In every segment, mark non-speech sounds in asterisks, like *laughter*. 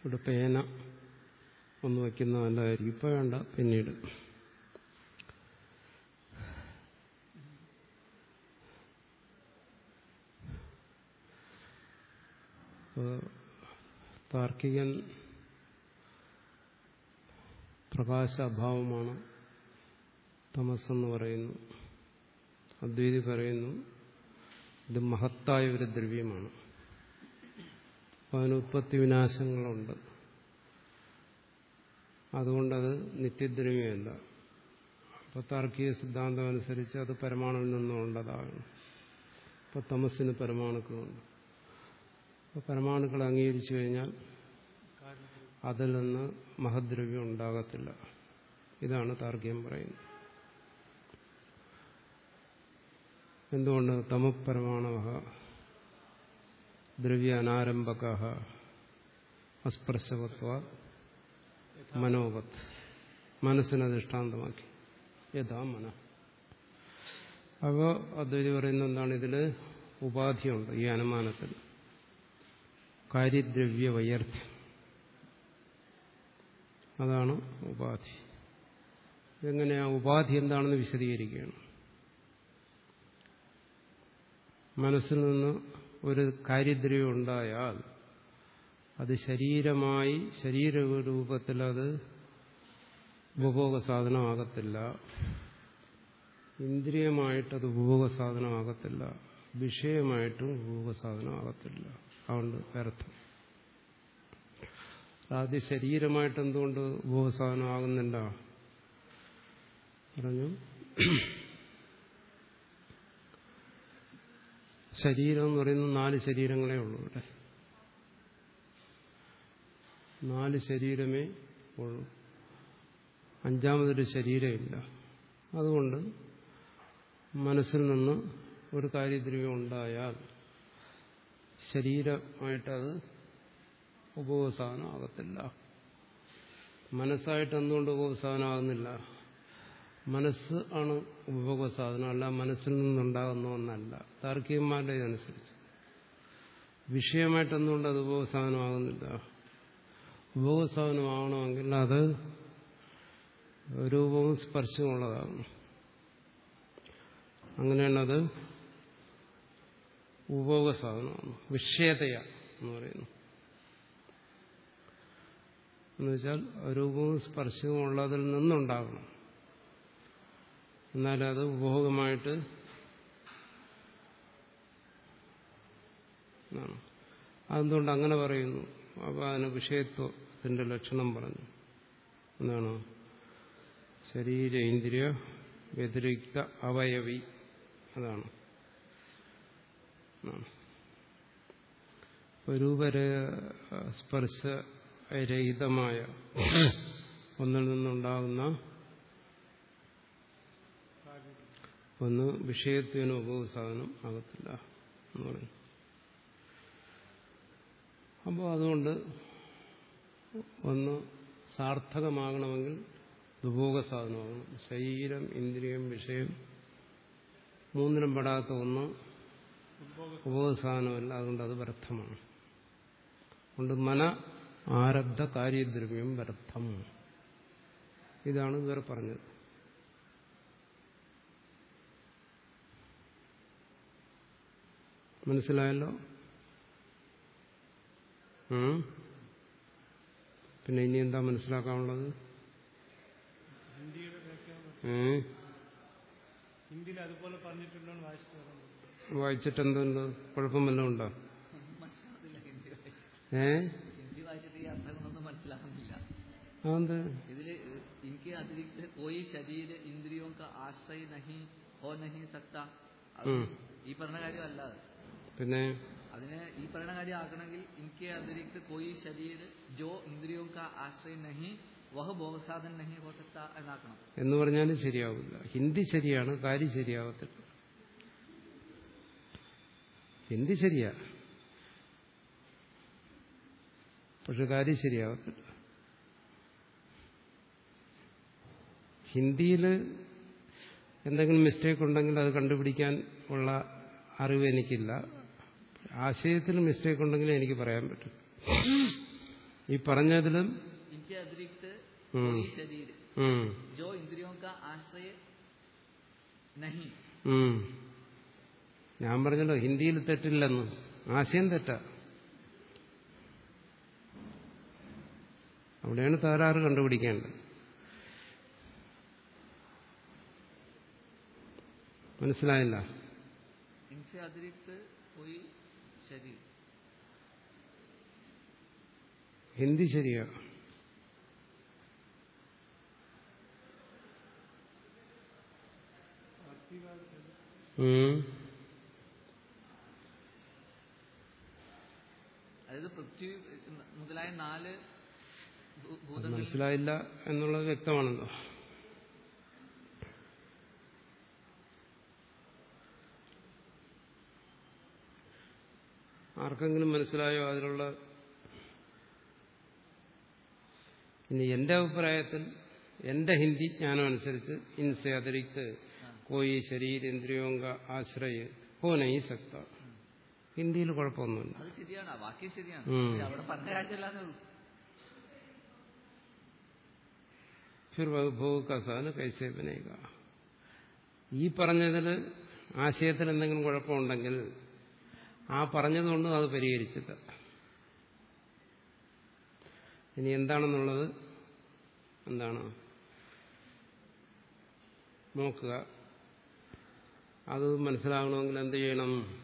ഇവിടെ പേന ഒന്ന് വയ്ക്കുന്ന നല്ലതായിരിക്കും. ഇപ്പം വേണ്ട പിന്നീട്. താർക്കികൻ പ്രകാശ അഭാവമാണ് തമസെന്ന് പറയുന്നു. അദ്വൈതി പറയുന്നു ഇത് മഹത്തായ ഒരു ദ്രവ്യമാണ്. അതിന് ഉത്പത്തി വിനാശങ്ങളുണ്ട്. അതുകൊണ്ടത് നിത്യദ്രവ്യമല്ല. അപ്പോൾ താർക്കിക സിദ്ധാന്തം അനുസരിച്ച് അത് പരമാണുവിൽ നിന്നുള്ളതാകണം ഇപ്പോൾ തമസിന് പരമാണുക്കളുണ്ട്. അപ്പോൾ പരമാണുക്കൾ അംഗീകരിച്ചു കഴിഞ്ഞാൽ അതിൽ നിന്ന് മഹദ്രവ്യം ഉണ്ടാകത്തില്ല. ഇതാണ് താർക്കികം പറയുന്നത്. എന്തുകൊണ്ട്? തമപരമാണവ. ദ്രവ്യ അനാരംഭക അസ്പർശവത്വ മനോവത്. മനസ്സിനെ ദൃഷ്ടാന്തമാക്കി. യഥാ മന. അപ്പോൾ അദ്വൈതി പറയുന്ന എന്താണ്? ഇതിൽ ഉപാധിയുണ്ട് ഈ അനുമാനത്തിൽ. കാര്യദ്രവ്യ വൈയർത്ഥ്യം അതാണ് ഉപാധി. എങ്ങനെയാ ഉപാധി എന്താണെന്ന് വിശദീകരിക്കുകയാണ്. മനസ്സിൽ നിന്ന് ഒരു കാര്യദ്രവ്യം ഉണ്ടായാൽ അത് ശരീരമായി ശരീരരൂപത്തിൽ അത് ഉപഭോഗ സാധനമാകത്തില്ല ഇന്ദ്രിയമായിട്ടത് ഉപഭോഗ സാധനമാകത്തില്ല വിഷയമായിട്ടും ഉപഭോഗ സാധനമാകത്തില്ല അതുകൊണ്ട് വ്യർത്ഥം. ആദ്യ ശരീരമായിട്ട് എന്തുകൊണ്ട് ഉപഭോഗ സാധനമാകുന്നില്ല പറഞ്ഞു. ശരീരം എന്ന് പറയുന്നത് നാല് ശരീരങ്ങളേ ഉള്ളൂ ഇവിടെ. നാല് ശരീരമേ ഉള്ളൂ. അഞ്ചാമതൊരു ശരീരമില്ല. അതുകൊണ്ട് മനസ്സിൽ നിന്ന് ഒരു കാര്യദ്രവ്യം ഉണ്ടായാൽ ശരീരമായിട്ടത് ഉപവസാനമാകത്തില്ല മനസ്സായിട്ട് എന്തുകൊണ്ട് ഉപവസാനമാകുന്നില്ല മനസ്സ് ആണ് ഉപഭോഗ സാധനം അല്ല മനസ്സിൽ നിന്നുണ്ടാകുന്ന ഒന്നല്ല. താർക്കികന്മാരുടെ ഇതനുസരിച്ച്. വിഷയമായിട്ട് എന്തുകൊണ്ട് അത് ഉപഭോഗ സാധനമാകുന്നില്ല ഉപഭോഗ സാധനമാകണമെങ്കിൽ അത് രൂപവും സ്പർശവും ഉള്ളതാകണം അങ്ങനെയാണത് ഉപഭോഗ സാധനമാണ് വിഷയതയ എന്ന് പറയുന്നു. എന്നുവെച്ചാൽ രൂപവും സ്പർശവും ഉള്ളതിൽ നിന്നുണ്ടാകണം. എന്നാലത് ഉപഭോഗമായിട്ട് അതെന്തുകൊണ്ട് അങ്ങനെ പറയുന്നു? അപ്പോൾ അതിന് വിഷയത്വത്തിന്റെ ലക്ഷണം പറഞ്ഞു. എന്താണ്? ശരീര ഇന്ദ്രിയ വ്യതിരിക്ത അവയവി. അതാണ്. സ്പർശരഹിതമായ ഒന്നിൽ നിന്നുണ്ടാകുന്ന ഒന്ന് വിഷയത്വനും ഉപസാധനം ആകത്തില്ല എന്ന് പറയും. അപ്പോൾ അതുകൊണ്ട് ഒന്ന് സാർത്ഥകമാകണമെങ്കിൽ ദുഭോഗ സാധനമാകണം. ശരീരം ഇന്ദ്രിയം വിഷയം മൂന്നിനും പെടാത്ത ഒന്ന് ഉപസാധനമല്ല അതുകൊണ്ട് അത് വ്യർത്ഥമാണ്. അതുകൊണ്ട് മന ആരബ്ധ കാര്യദ്രവ്യം വ്യർത്ഥം. ഇതാണ് ഇവർ പറഞ്ഞത്. മനസ്സിലായല്ലോ? പിന്നെ ഇനി എന്താ മനസ്സിലാക്കാനുള്ളത്? വായിച്ചിട്ട് എന്തുണ്ട് കുഴപ്പം വല്ലതും ഉണ്ടോ? ഏ? ഇതിൽ ശരീര ഈ പറഞ്ഞ കാര്യമല്ലാതെ പിന്നെ അതിനെ ഈ പറയുന്ന കാര്യം ആക്കണമെങ്കിൽ എനിക്ക് അതിരിക്ക് കോയി ശരീര ജോ ഇന്ദ്രിയോ ആശ്രയം നഹി വഹ ഭോഗസാധൻ നഹി ഹോട്ട എന്നാക്കണം. എന്ന് പറഞ്ഞാലും ശരിയാവില്ല. ഹിന്ദി ശരിയാണ് കാര്യം ശരിയാവത്തില്ല. ഹിന്ദി ശരിയാ. പക്ഷെ കാര്യം ശരിയാവത്തില്ല. ഹിന്ദിയിൽ എന്തെങ്കിലും മിസ്റ്റേക്ക് ഉണ്ടെങ്കിൽ അത് കണ്ടുപിടിക്കാൻ ഉള്ള അറിവ് എനിക്കില്ല. ആശയത്തിൽ മിസ്റ്റേക്ക് ഉണ്ടെങ്കിൽ എനിക്ക് പറയാൻ പറ്റും. ഈ പറഞ്ഞതിലും ജോ ഞാൻ പറഞ്ഞല്ലോ ഹിന്ദിയിൽ തെറ്റില്ലെന്ന്. ആശയം തെറ്റാ. അവിടെയാണ് തകരാറ് കണ്ടുപിടിക്കേണ്ടത്. മനസ്സിലായില്ല? ശരി. ഹിന്ദി ശരിയാ? അതായത് പൃഥ്വി മുതലായ നാല് മനസ്സിലായില്ല എന്നുള്ളത് വ്യക്തമാണല്ലോ. ആർക്കെങ്കിലും മനസ്സിലായോ അതിലുള്ള? ഇനി എന്റെ അഭിപ്രായത്തിൽ എന്റെ ഹിന്ദി ജ്ഞാനം അനുസരിച്ച് ഇൻസെ അതിരിക്ത് കോയി ശരീരേന്ദ്രിയോങ്ക ആശ്രയ ഹോ ഈ സക്ത. ഹിന്ദിയിൽ കുഴപ്പമൊന്നുമില്ല. കസാന് കൈസേ ബനേക ഈ പറഞ്ഞതിൽ ആശയത്തിൽ എന്തെങ്കിലും കുഴപ്പമുണ്ടെങ്കിൽ ആ പറഞ്ഞതുകൊണ്ടും അത് പരിഹരിച്ചില്ല ഇനി എന്താണെന്നുള്ളത് എന്താണ്? നോക്കുക. അത് മനസ്സിലാകണമെങ്കിൽ എന്ത് ചെയ്യണം?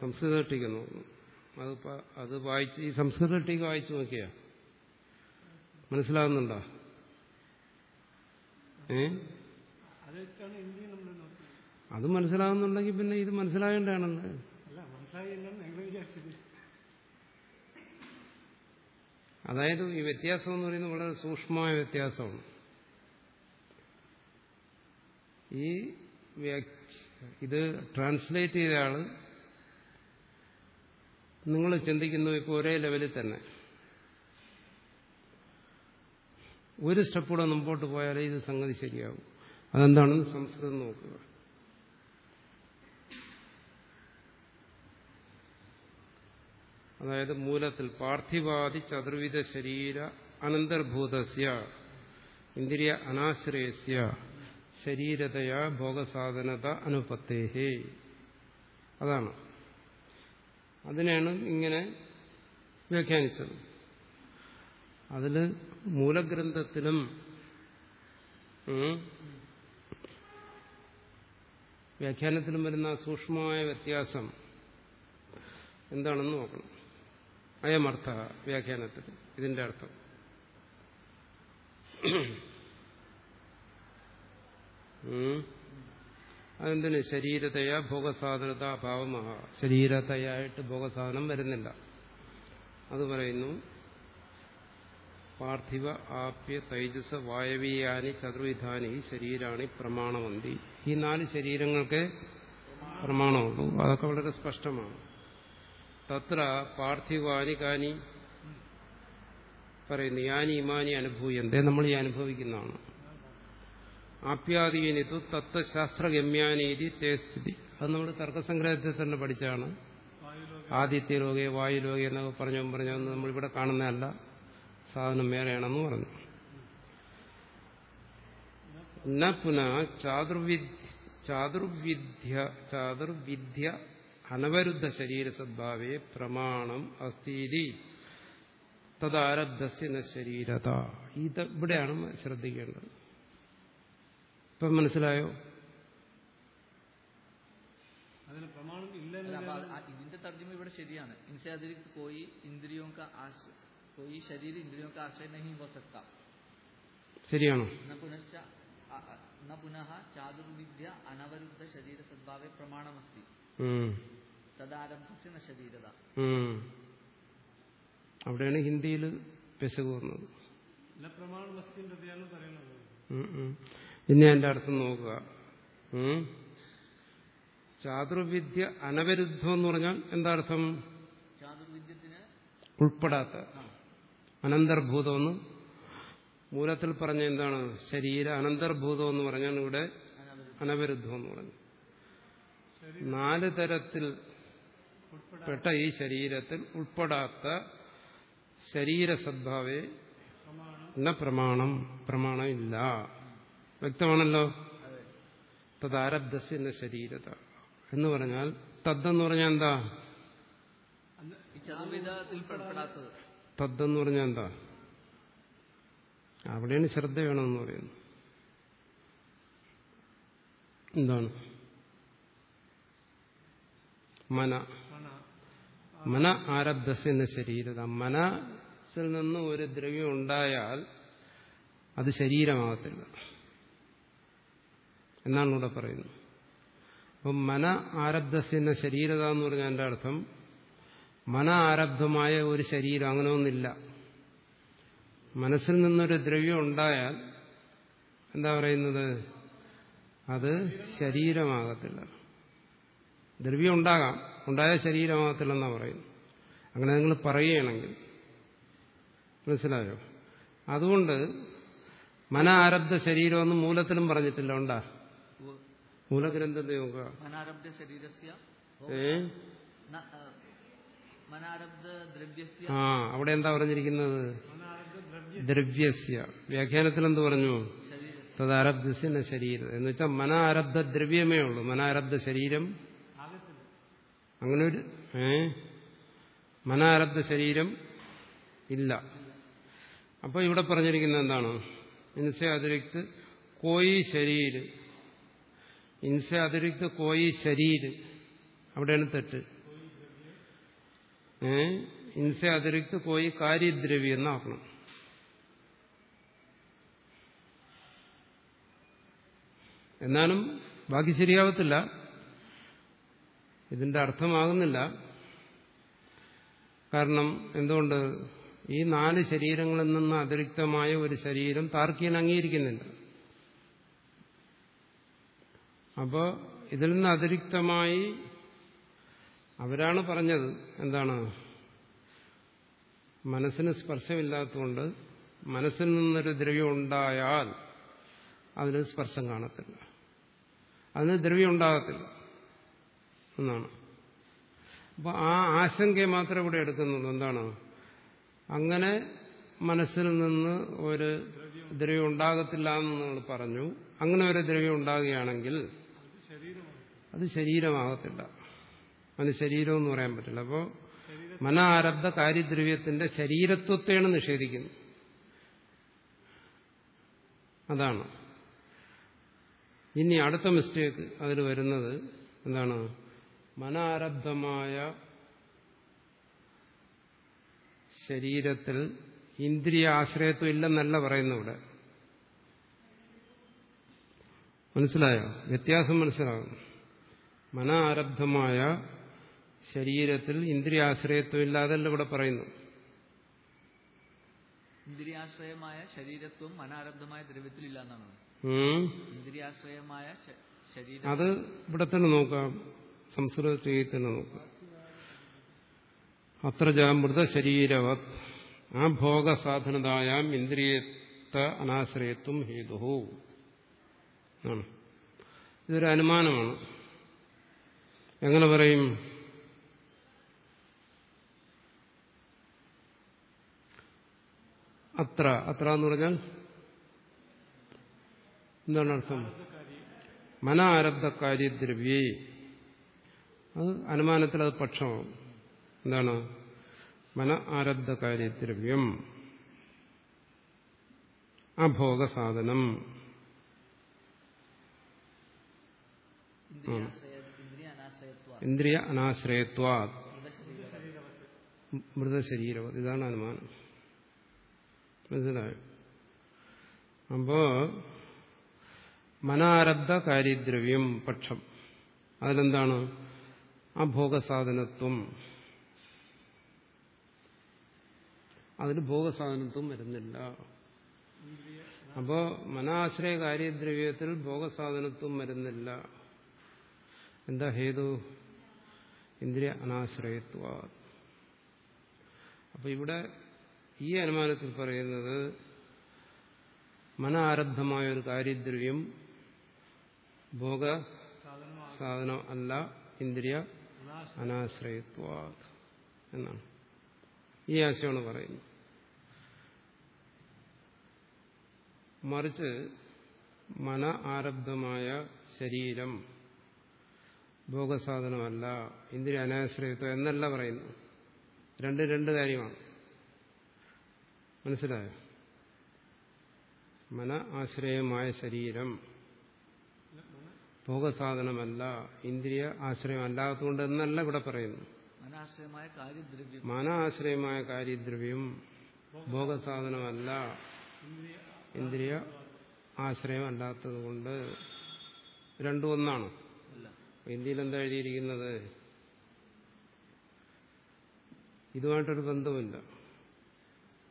സംസ്കൃത ടീക്ക അത് അത് വായിച്ച് ഈ സംസ്കൃത ടീക്ക വായിച്ചു നോക്കിയാ? മനസ്സിലാകുന്നുണ്ടോ? ഏ? അത് മനസ്സിലാകുന്നുണ്ടെങ്കിൽ പിന്നെ ഇത് മനസ്സിലാകേണ്ടതാണല്ലോ അതായത് ഈ വ്യത്യാസം എന്ന് പറയുന്നത് വളരെ സൂക്ഷ്മമായ വ്യത്യാസമാണ്. ഈ ഇത് ട്രാൻസ്ലേറ്റ് ചെയ്ത ആൾ നിങ്ങൾ ചിന്തിക്കുന്നു ഇപ്പോൾ ഒരേ ലെവലിൽ തന്നെ. ഒരു സ്റ്റെപ്പ് കൂടെ മുമ്പോട്ട് പോയാലേ ഇത് സംഗതി ശരിയാവും. അതെന്താണെന്ന് സംസ്കൃതം നോക്കുക. അതായത് മൂലത്തിൽ പാർത്ഥിവാദി ചതുർവിധ ശരീര അനന്തർഭൂതസ്യ ഇന്ദ്രിയ അനാശ്രയസ്യ ശരീരതയാ ഭോഗസാധനത അനുപത്തേഹേ. അതാണ്. അതിനാണ് ഇങ്ങനെ വ്യാഖ്യാനിച്ചത്. അതിൽ മൂലഗ്രന്ഥത്തിലും വ്യാഖ്യാനത്തിലും വരുന്ന സൂക്ഷ്മമായ വ്യത്യാസം എന്താണെന്ന് നോക്കണം. അയമർത്ഥ വ്യാഖ്യാനത്തിൽ ഇതിന്റെ അർത്ഥം. അതെന്തിന്? ശരീരതയ ഭോഗസാധനത അഭാവമഹ ശരീരതയായിട്ട് ഭോഗസാധനം വരുന്നില്ല. അത് പറയുന്നു പാർത്ഥിവ ആപ്യ തൈജസ് വായവീയാനി ചതുർവിധാനി ശരീരാണി പ്രമാണമന്തി ഈ നാല് ശരീരങ്ങൾക്ക് പ്രമാണമുള്ളൂ. അതൊക്കെ വളരെ സ്പഷ്ടമാണ്. തത്ര പാർത്ഥിവാനി കാനി പറയുന്നു യാനി ഇമാനി അനുഭൂയന്തേ നമ്മൾ ഈ അനുഭവിക്കുന്നതാണ്. ആപ്യാദീനിത്തു തത്വശാസ്ത്രഗമ്യാനീതി തേ സ്ഥിതി. അത് നമ്മൾ തർക്കസംഗ്രഹത്തിൽ തന്നെ പഠിച്ചാണ് ആദിത്യ ലോകെ വായുലോകെ എന്നൊക്കെ പറഞ്ഞു പറഞ്ഞു നമ്മളിവിടെ കാണുന്നതല്ല. സാധനം വേറെയാണെന്ന് പറഞ്ഞു. ന ചാതുർവിദ്യ ചാതുർവിദ്യ ചാതുർവിദ്യ അനവരുദ്ധ ശരീര സദ്ഭാവേ പ്രമാണം അസ്ഥീതി തദാരബ്ധസ്യന ശരീരത. ഇത് ഇവിടെയാണ് ശ്രദ്ധിക്കേണ്ടത്. ഇപ്പം മനസ്സിലായോ? അതിന് പ്രമാണം ഇല്ല ഇതിന്റെ തർജമ ഇവിടെ ശരിയാണ്. ഇൻസെ അതിരിക്ത് കോയി ഇന്ദ്രിയോ പോയി ശരീരം ഇന്ദ്രിയോ ആശ്രയം നഹി ഹോ സക്ത ശരിയാണോ പുനഃ ചാതുർവിദ്യ അനവരുദ്ധ ശരീര സദ്ഭാവേ പ്രമാണമസ്തി. അവിടെയാണ് ഹിന്ദിയിൽ പെശക് വന്നത്. ഇനി എന്റെ അടുത്ത് നോക്കുക. ചാതുർവിദ്യ അനവരുദ്ധം എന്ന് പറഞ്ഞാൽ എന്താർത്ഥം അർത്ഥം? ഉൾപ്പെടാത്ത. അനന്തർഭൂതമെന്ന് മൂലത്തിൽ പറഞ്ഞ എന്താണ്? ശരീര അനന്തർഭൂതം എന്ന് പറഞ്ഞാൽ ഇവിടെ അനവരുദ്ധം എന്ന് പറഞ്ഞു. നാല് തരത്തിൽ പെട്ട ഈ ശരീരത്തിൽ ഉൾപ്പെടാത്ത ശരീരസദ്ഭാവേ എന്ന പ്രമാണം പ്രമാണമില്ല വ്യക്തമാണല്ലോ? തദാരബ്ധസ്യ ശരീരത. എന്ന് പറഞ്ഞാൽ തദ്ദെന്ന് പറഞ്ഞാൽ എന്താ? തദ്ദെന്ന് പറഞ്ഞാൽ എന്താ? അവിടെയാണ് ശ്രദ്ധ വേണമെന്ന് പറയുന്നത്. എന്താണ്? മന. മന ആരബ്ധസ്യെന്ന ശരീരത. മനസ്സിൽ നിന്ന് ഒരു ദ്രവ്യം ഉണ്ടായാൽ അത് ശരീരമാകത്തില്ല. എന്നാണ് ഇവിടെ പറയുന്നത്. അപ്പം മന ആരബ്ധസ്യെന്ന ശരീരത എന്ന് പറഞ്ഞാൽ എന്റെ അർത്ഥം? മന ആരബ്ധമായ ഒരു ശരീരം അങ്ങനെ ഒന്നില്ല മനസ്സിൽ നിന്നൊരു ദ്രവ്യം ഉണ്ടായാൽ എന്താ പറയുന്നത്? അത് ശരീരമാകത്തില്ല. ദ്രവ്യം ഉണ്ടാകാം. ഉണ്ടായ ശരീരമാകത്തില്ലെന്നാണ് പറയുന്നത്. അങ്ങനെ നിങ്ങൾ പറയുകയാണെങ്കിൽ മനസ്സിലായോ? അതുകൊണ്ട് മന ആരബ്ധ ശരീരമെന്ന് മൂലത്തിലും പറഞ്ഞിട്ടില്ല. ഉണ്ടാ? മൂലഗ്രന്ഥം നോക്കുക. മനാരബ്ധ ആ, മനാരബ്ധ അവിടെ എന്താ പറഞ്ഞിരിക്കുന്നത്? ദ്രവ്യസ്യ. വ്യാഖ്യാനത്തിൽ എന്ത് പറഞ്ഞു? തത് തദാരബ്ധസ്യ ശരീരം. എന്ന് വെച്ചാൽ മന ആരബ്ധ ദ്രവ്യമേ ഉള്ളൂ. മനാരബ്ധ ശരീരം അങ്ങനെ ഒരു ഏ? മന ആരബ്ധ ശരീരം ഇല്ല. അപ്പോൾ ഇവിടെ പറഞ്ഞിരിക്കുന്നത് എന്താണ്? ഇൻസ അതിരിക്ത് കോയി ശരീര്. ഇൻസ അതിരിക്ത് കോയി ശരീര്. അവിടെയാണ് തെറ്റ്. ഏ? ഇൻസ അതിരിക്ത് കോയി കാര്യദ്രവ്യം എന്നാക്കണം. എന്നാലും ബാക്കി ശരിയാവത്തില്ല. ഇതിന്റെ അർത്ഥമാകുന്നില്ല. കാരണം എന്തുകൊണ്ട്? ഈ നാല് ശരീരങ്ങളിൽ നിന്ന് അതിരിക്തമായ ഒരു ശരീരം താർക്കികൻ അംഗീകരിക്കുന്നില്ല. അപ്പോൾ ഇതിൽ നിന്ന് അതിരിക്തമായി അവരാണ് പറഞ്ഞത് എന്താണ്? മനസ്സിന് സ്പർശമില്ലാത്തതുകൊണ്ട് മനസ്സിൽ നിന്നൊരു ദ്രവ്യം ഉണ്ടായാൽ അതിന് സ്പർശം കാണത്തില്ല. അതിന് ദ്രവ്യം ഉണ്ടാകത്തില്ല. എന്നാണ്. അപ്പൊ ആ ആശങ്ക മാത്രമേ ഇവിടെ എടുക്കുന്നുള്ളൂ എന്താണ്? അങ്ങനെ മനസ്സിൽ നിന്ന് ഒരു ദ്രവ്യം ഉണ്ടാകത്തില്ല എന്ന് നിങ്ങൾ പറഞ്ഞു. അങ്ങനെ ഒരു ദ്രവ്യം ഉണ്ടാകുകയാണെങ്കിൽ അത് ശരീരമാകത്തില്ല. അതിന് ശരീരം എന്ന് പറയാൻ പറ്റില്ല. അപ്പോൾ മനാരബ്ധ കാര്യദ്രവ്യത്തിന്റെ ശരീരത്വത്തെയാണ് നിഷേധിക്കുന്നത് അതാണ്. ഇനി അടുത്ത മിസ്റ്റേക്ക് അതിൽ വരുന്നത് എന്താണ്? മനാരബ്ധമായ ശരീരത്തിൽ ഇന്ദ്രിയ ആശ്രയത്വം ഇല്ലെന്നല്ല പറയുന്നു ഇവിടെ. മനസ്സിലായോ? വ്യത്യാസം മനസ്സിലാകും മനാരബ്ധമായ ശരീരത്തിൽ ഇന്ദ്രിയാശ്രയത്വം ഇല്ലാതല്ല ഇവിടെ പറയുന്നു ഇന്ദ്രിയാശ്രയമായ ശരീരത്വം മനാരബ്ധമായ ദ്രവ്യത്തിലില്ല എന്നാണ്. ഉം. ഇന്ദ്രിയാശ്രയമായ ശരീരം അത് ഇവിടെ തന്നെ നോക്കാം. സംസ്കൃതത്തിൽ തന്നെ നോക്കാം അത്ര ജാമൃത ശരീരവത് ആ ഭോഗസാധനതായാം ഇന്ദ്രിയത്തെ അനാശ്രയത്വം ഹേതു ആണ്. ഇതൊരു അനുമാനമാണ്. എങ്ങനെ പറയും? അത്ര അത്ര എന്ന് പറഞ്ഞാൽ എന്താണ് അർത്ഥം? മന ആരബ്ധ കാര്യദ്രവ്യേ അത് അനുമാനത്തിൽ അത് പക്ഷമാവും എന്താണ്? മന ആരബ്ധ കാര്യദ്രവ്യം അഭോഗ സാധനം ഇന്ദ്രിയ അനാശ്രയത്വ. മൃതശരീരം ഇതാണ് അനുമാനം. മനസ്സിലായോ? അപ്പോ മനാരബ്ധ കാര്യദ്രവ്യം പക്ഷം. അതിലെന്താണ്? അഭോഗസാധനത്വം. അതിന് ഭോഗസാധനത്വം വരുന്നില്ല. അപ്പോ മനാശ്രയ കാര്യദ്രവ്യത്തിൽ ഭോഗസാധനത്വം വരുന്നില്ല. എന്താ ഹേതു? ഇന്ദ്രിയ അനാശ്രയത്വ അപ്പൊ ഇവിടെ ഈ അനുമാനത്തിൽ പറയുന്നത് മന ആരബ്ധമായ ഒരു കാര്യദ്രവ്യം ഭോഗ സാധനം അല്ല ഇന്ദ്രിയ അനാശ്രയത്വ എന്നാണ്. ഈ ആശയമാണ് പറയുന്നത്. മറിച്ച് മന ആരബ്ധമായ ശരീരം ഭോഗസാധനമല്ല ഇന്ദ്രിയ അനാശ്രയത്വം എന്നല്ല പറയുന്നു രണ്ട് രണ്ട് കാര്യമാണ്. മനസ്സിലായോ? മന ആശ്രയമായ ശരീരം ഭോഗസാധനമല്ല ഇന്ദ്രിയ ആശ്രയമല്ലാത്തതുകൊണ്ട് എന്നല്ല ഇവിടെ പറയുന്നു മനാശ്രയമായ കാര്യദ്രവ്യം. മന ആശ്രയമായ കാര്യദ്രവ്യം ഭോഗസാധനമല്ല ഇന്ദ്രിയ ആശ്രയമല്ലാത്തതുകൊണ്ട് രണ്ടും ഒന്നാണ്. ഇന്ത്യയിൽ എന്താ എഴുതിയിരിക്കുന്നത്? ഇതുമായിട്ടൊരു ബന്ധമില്ല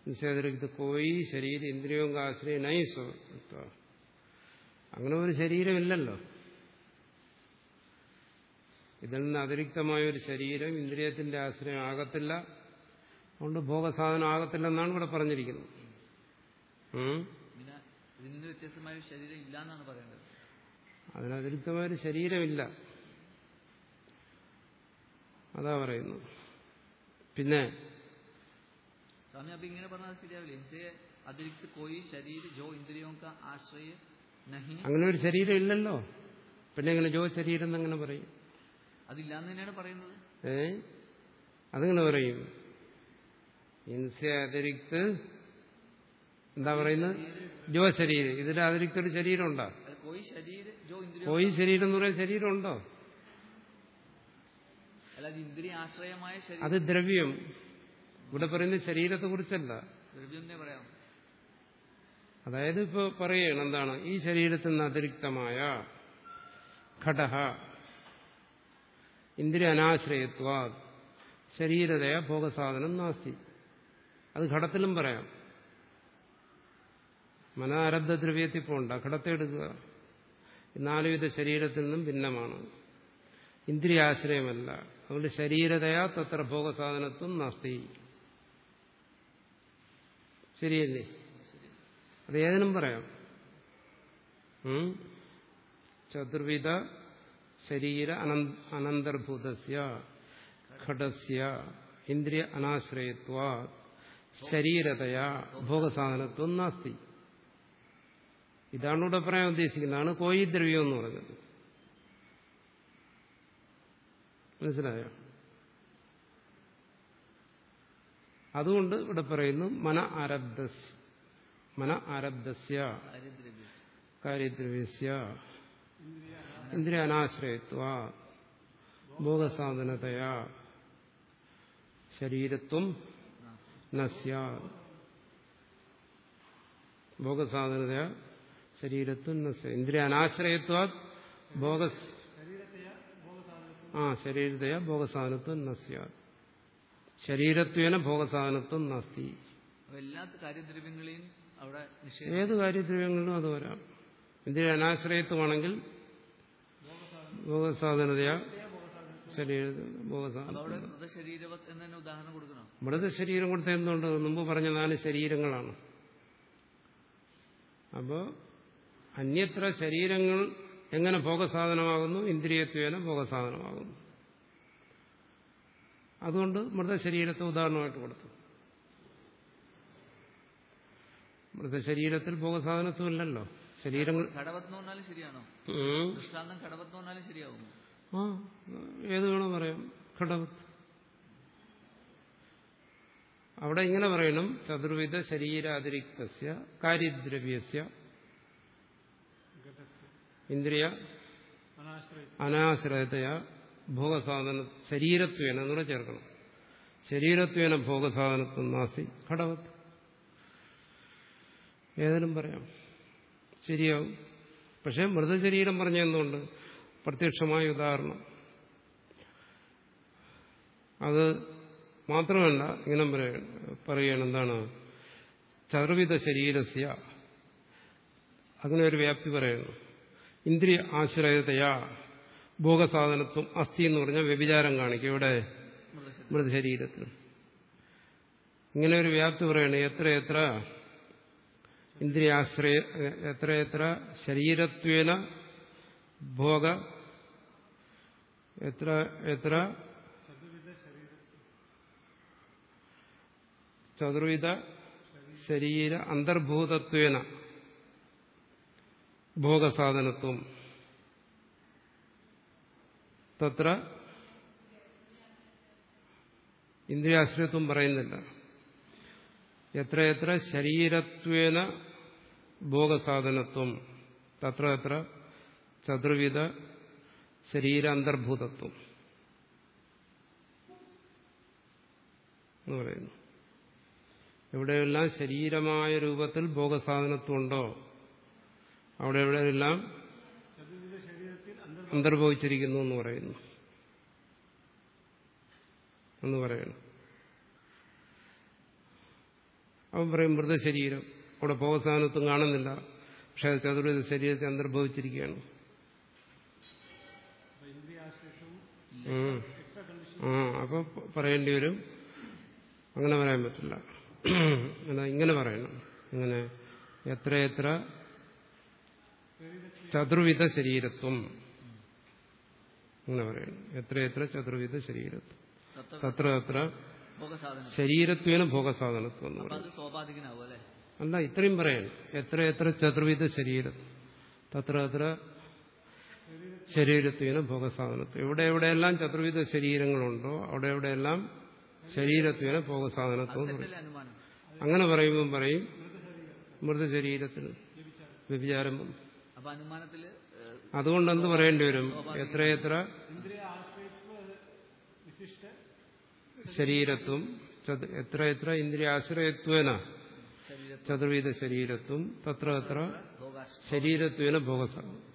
നിഷേധരക്ത് കോയി ശരീരം ഇന്ദ്രിയോ ആശ്രയം നൈ സ്വത്വ അങ്ങനെ ഒരു ശരീരമില്ലല്ലോ. ഇതിൽ നിന്ന് അതിരിക്തമായ ഒരു ശരീരം ഇന്ദ്രിയത്തിന്റെ ആശ്രയം ആകത്തില്ല. അതുകൊണ്ട് ഭോഗസാധനം ആകത്തില്ലെന്നാണ് ഇവിടെ പറഞ്ഞിരിക്കുന്നത്. നിന്ന് വ്യത്യസ്തമായ ശരീരം ഇല്ല എന്നാണ് പറയുന്നത് അതിനതിരിക്തമായ ഒരു ശരീരമില്ല. അതാ പറയുന്നു. പിന്നെ സ്വാമി അപ്പൊ ഇങ്ങനെ പറഞ്ഞാൽ ശരിയാവില്ല? ഇൻസെ അതിരിക്ത് കോയി ശരീരം ജോ ഇന്ദ്രിയോ ആശ്രയ അങ്ങനെ ഒരു ശരീരം ഇല്ലല്ലോ. പിന്നെ എങ്ങനെ ജോ ശരീരം എന്നങ്ങനെ പറയും? അതില്ലാന്ന് തന്നെയാണ് പറയുന്നത്. ഏ? അതങ്ങനെ പറയും? ഹിംസ അതിരിക്ത് എന്താ പറയുന്നത്? ജോ ശരീരം. ഇതിൽ അതിരിക്ത ഒരു ശരീരം ഉണ്ടോ? പോയി ശരീരം എന്ന് പറയുന്ന ശരീരം ഉണ്ടോ ഇന്ദ്രിയ ആശ്രയമായ ശരീരം. അത് ദ്രവ്യം. ഇവിടെ പറയുന്ന ശരീരത്തെ കുറിച്ചല്ല. അതായത് ഇപ്പൊ പറയുകയാണ് എന്താണ്? ഈ ശരീരത്തിൽ നിന്ന് അതിരിക്തമായ ഘടഹ ഇന്ദ്രിയ അനാശ്രയത്വ ശരീരതയ ഭോഗസാധനം നാസ്തി. അത് ഘടത്തിലും പറയാം. മനാരബ്ധ ദ്രവ്യത്തിൽ പോണ്ട ഘടത്തെ എടുക്കുക നാലുവിധ ശരീരത്തിൽ നിന്നും ഭിന്നമാണ്. ഇന്ദ്രിയാശ്രയമല്ല. അതുകൊണ്ട് ശരീരതയാ തത്ര ഭോഗസാധനത്വം നാസ്തി. ശരിയല്ലേ? അത് ഏതിനും പറയാം? ചതുർവിധ ശരീര അനന്ത- അനന്തർഭൂതസ്യ ഘടസ്യ ഇന്ദ്രിയ അനാശ്രയത്വ ശരീരതയാ ഭോഗസാധനത്വം നാസ്തി. ഇതാണ് ഇവിടെ പറയാൻ ഉദ്ദേശിക്കുന്നതാണ് കോയി ദ്രവ്യം എന്ന് പറഞ്ഞത്. മനസ്സിലായോ? അതുകൊണ്ട് ഇവിടെ പറയുന്നു മന ആരബ്ദ മന ആരബ്ദസ്യ കാര്യദ്രവ്യം കാര്യദ്രവ്യസ്യ. ഇന്ദ്രിയ അനാശ്രയത്വ ഭോഗസാധനതയാ ശരീരത്വം നസ്യ. ഭോഗസാധനതയാ ശരീരത്വം നസ്യ. ഇന്ദ്രിയ അനാശ്രയത്വ ഭോഗ ആ ശരീരതയാ ഭോഗസാധനത്വം നസ്യ. ശരീരത്വേന ഭോഗസാധനത്വം നാസ്തി. എല്ലാ കാര്യദ്രവ്യങ്ങളെയും അവിടെ ഏത് കാര്യദ്രവ്യങ്ങളിലും അത് വരാം. ഇന്ദ്രിയ അനാശ്രയത്വമാണെങ്കിൽ ഭോഗസാധനതയാ ശരീര അപ്പൊ ഭോഗസാധന അവിടെ മൃതശരീരവത് എന്ന് തന്നെ ഉദാഹരണം കൊടുക്കണം മൃത ശരീരം കൊടുത്ത എന്തുകൊണ്ട് മുമ്പ് പറഞ്ഞ നാല് ശരീരങ്ങളാണ്. അപ്പോ അന്യത്ര ശരീരങ്ങൾ എങ്ങനെ ഭോഗസാധനമാകുന്നു? ഇന്ദ്രിയത്വേന ഭോഗസാധനമാകുന്നു. അതുകൊണ്ട് മൃതശരീരത്തെ ഉദാഹരണമായിട്ട് കൊടുത്തു. മൃതശരീരത്തിൽ ഭോഗസാധനത്വം ഇല്ലല്ലോ. ശരീരങ്ങൾ പറഞ്ഞാലും ശരിയാണോ. ദൃഷ്ടാന്തം പറഞ്ഞാലും ശരിയാവുമോ? ആ ഏത് വേണോ പറയാം. ഘടവത്ത്. അവിടെ ഇങ്ങനെ പറയണം. ചതുർവിധ ശരീരാതിരിക്തസ്യ കാര്യദ്രവ്യസ്യ. ഇന്ദ്രിയ അനാശ്രയ അനാശ്രയതയ ഭോഗസാധന ശരീരത്വേന എന്നൂടെ ചേർക്കണം. ശരീരത്വേന ഭോഗസാധനത്വം നാസി ഘടവത്ത്. ഏതിനും പറയാം. ശരിയാവും. പക്ഷെ മൃതശരീരം പറഞ്ഞ എന്തുകൊണ്ട് പ്രത്യക്ഷമായ ഉദാഹരണം. അത് മാത്രമല്ല ഇങ്ങനെ പറയുകയാണ് എന്താണ്? ചതുർവിധ ശരീരസ്യ. അങ്ങനെ ഒരു വ്യാപ്തി പറയുന്നു. ഇന്ദ്രിയ ആശ്രയതയാ. ഭോഗസാധനത്വം അസ്ഥി എന്ന് പറഞ്ഞാൽ വ്യഭിചാരം കാണിക്കും ഇവിടെ മൃതശരീരം. മൃതശരീരത്തിൽ. ഇങ്ങനെ ഒരു വ്യാപ്തി പറയണേ. എത്ര എത്ര? ഇന്ദ്രിയാശ്രയ എത്ര എത്ര? ശരീരത്വേന ഭോഗ എത്ര എത്ര? ചതുർവിധ ശരീര അന്തർഭൂതത്വേന ഭോഗസാധനത്വം. തത്ര? ഇന്ദ്രിയാശ്രയത്വം പറയുന്നില്ല. എത്രയെത്ര ശരീരത്വേന ഭോഗസാധനത്വം തത്ര എത്ര ചതുർവിധ ശരീരാന്തർഭൂതത്വം എന്ന് പറയുന്നു. എവിടെയെല്ലാം ശരീരമായ രൂപത്തിൽ ഭോഗസാധനത്വം ഉണ്ടോ അവിടെ എവിടെയെല്ലാം അന്തർഭവിച്ചിരിക്കുന്നു എന്ന് പറയുന്നു. എന്ന് പറയണം അവൻ പറയും മൃതശരീരം അവിടെ ഭോഗസാധനത്വം കാണുന്നില്ല. പക്ഷെ അത് ചതുർവിധ ശരീരത്തെ അന്തർഭവിച്ചിരിക്കുകയാണ്. ആ അപ്പൊ പറയേണ്ടി വരും അങ്ങനെ പറയാൻ പറ്റില്ല. ഇങ്ങനെ പറയണം. ഇങ്ങനെ എത്ര എത്ര ചതുർവിധ ശരീരത്വം. അങ്ങനെ പറയണം. എത്രയെത്ര ചതുർവിധ ശരീരത്വം? തത്ര തത്ര ശരീരത്വേന ഭോഗസാധനത്വം അല്ലെ? ഇത്രയും പറയണം. എത്ര എത്ര ചതുർവിധ ശരീരം? തത്ര അത്ര ശരീരത്വേനും ഭോഗസാധനത്വം. എവിടെ എവിടെയെല്ലാം ചതുർവിധ ശരീരങ്ങളുണ്ടോ അവിടെ എവിടെയെല്ലാം ശരീരത്വേന ഭോഗസാധനത്വം അങ്ങനെ പറയുമ്പം പറയും മൃതശരീരത്തിന് വ്യഭിചാരം അതുകൊണ്ട് എന്ത് പറയേണ്ടി വരും? എത്രയെത്ര ഇന്ദ്രിയ ആശ്രയത്വ വിശിഷ്ട ശരീരത്വം എത്ര എത്ര ഇന്ദ്രിയാശ്രയത്വേന ആശ്രയത്വേന? ചതുർവിധ ശരീരത്വം തത്ര എത്ര ശരീരത്വേന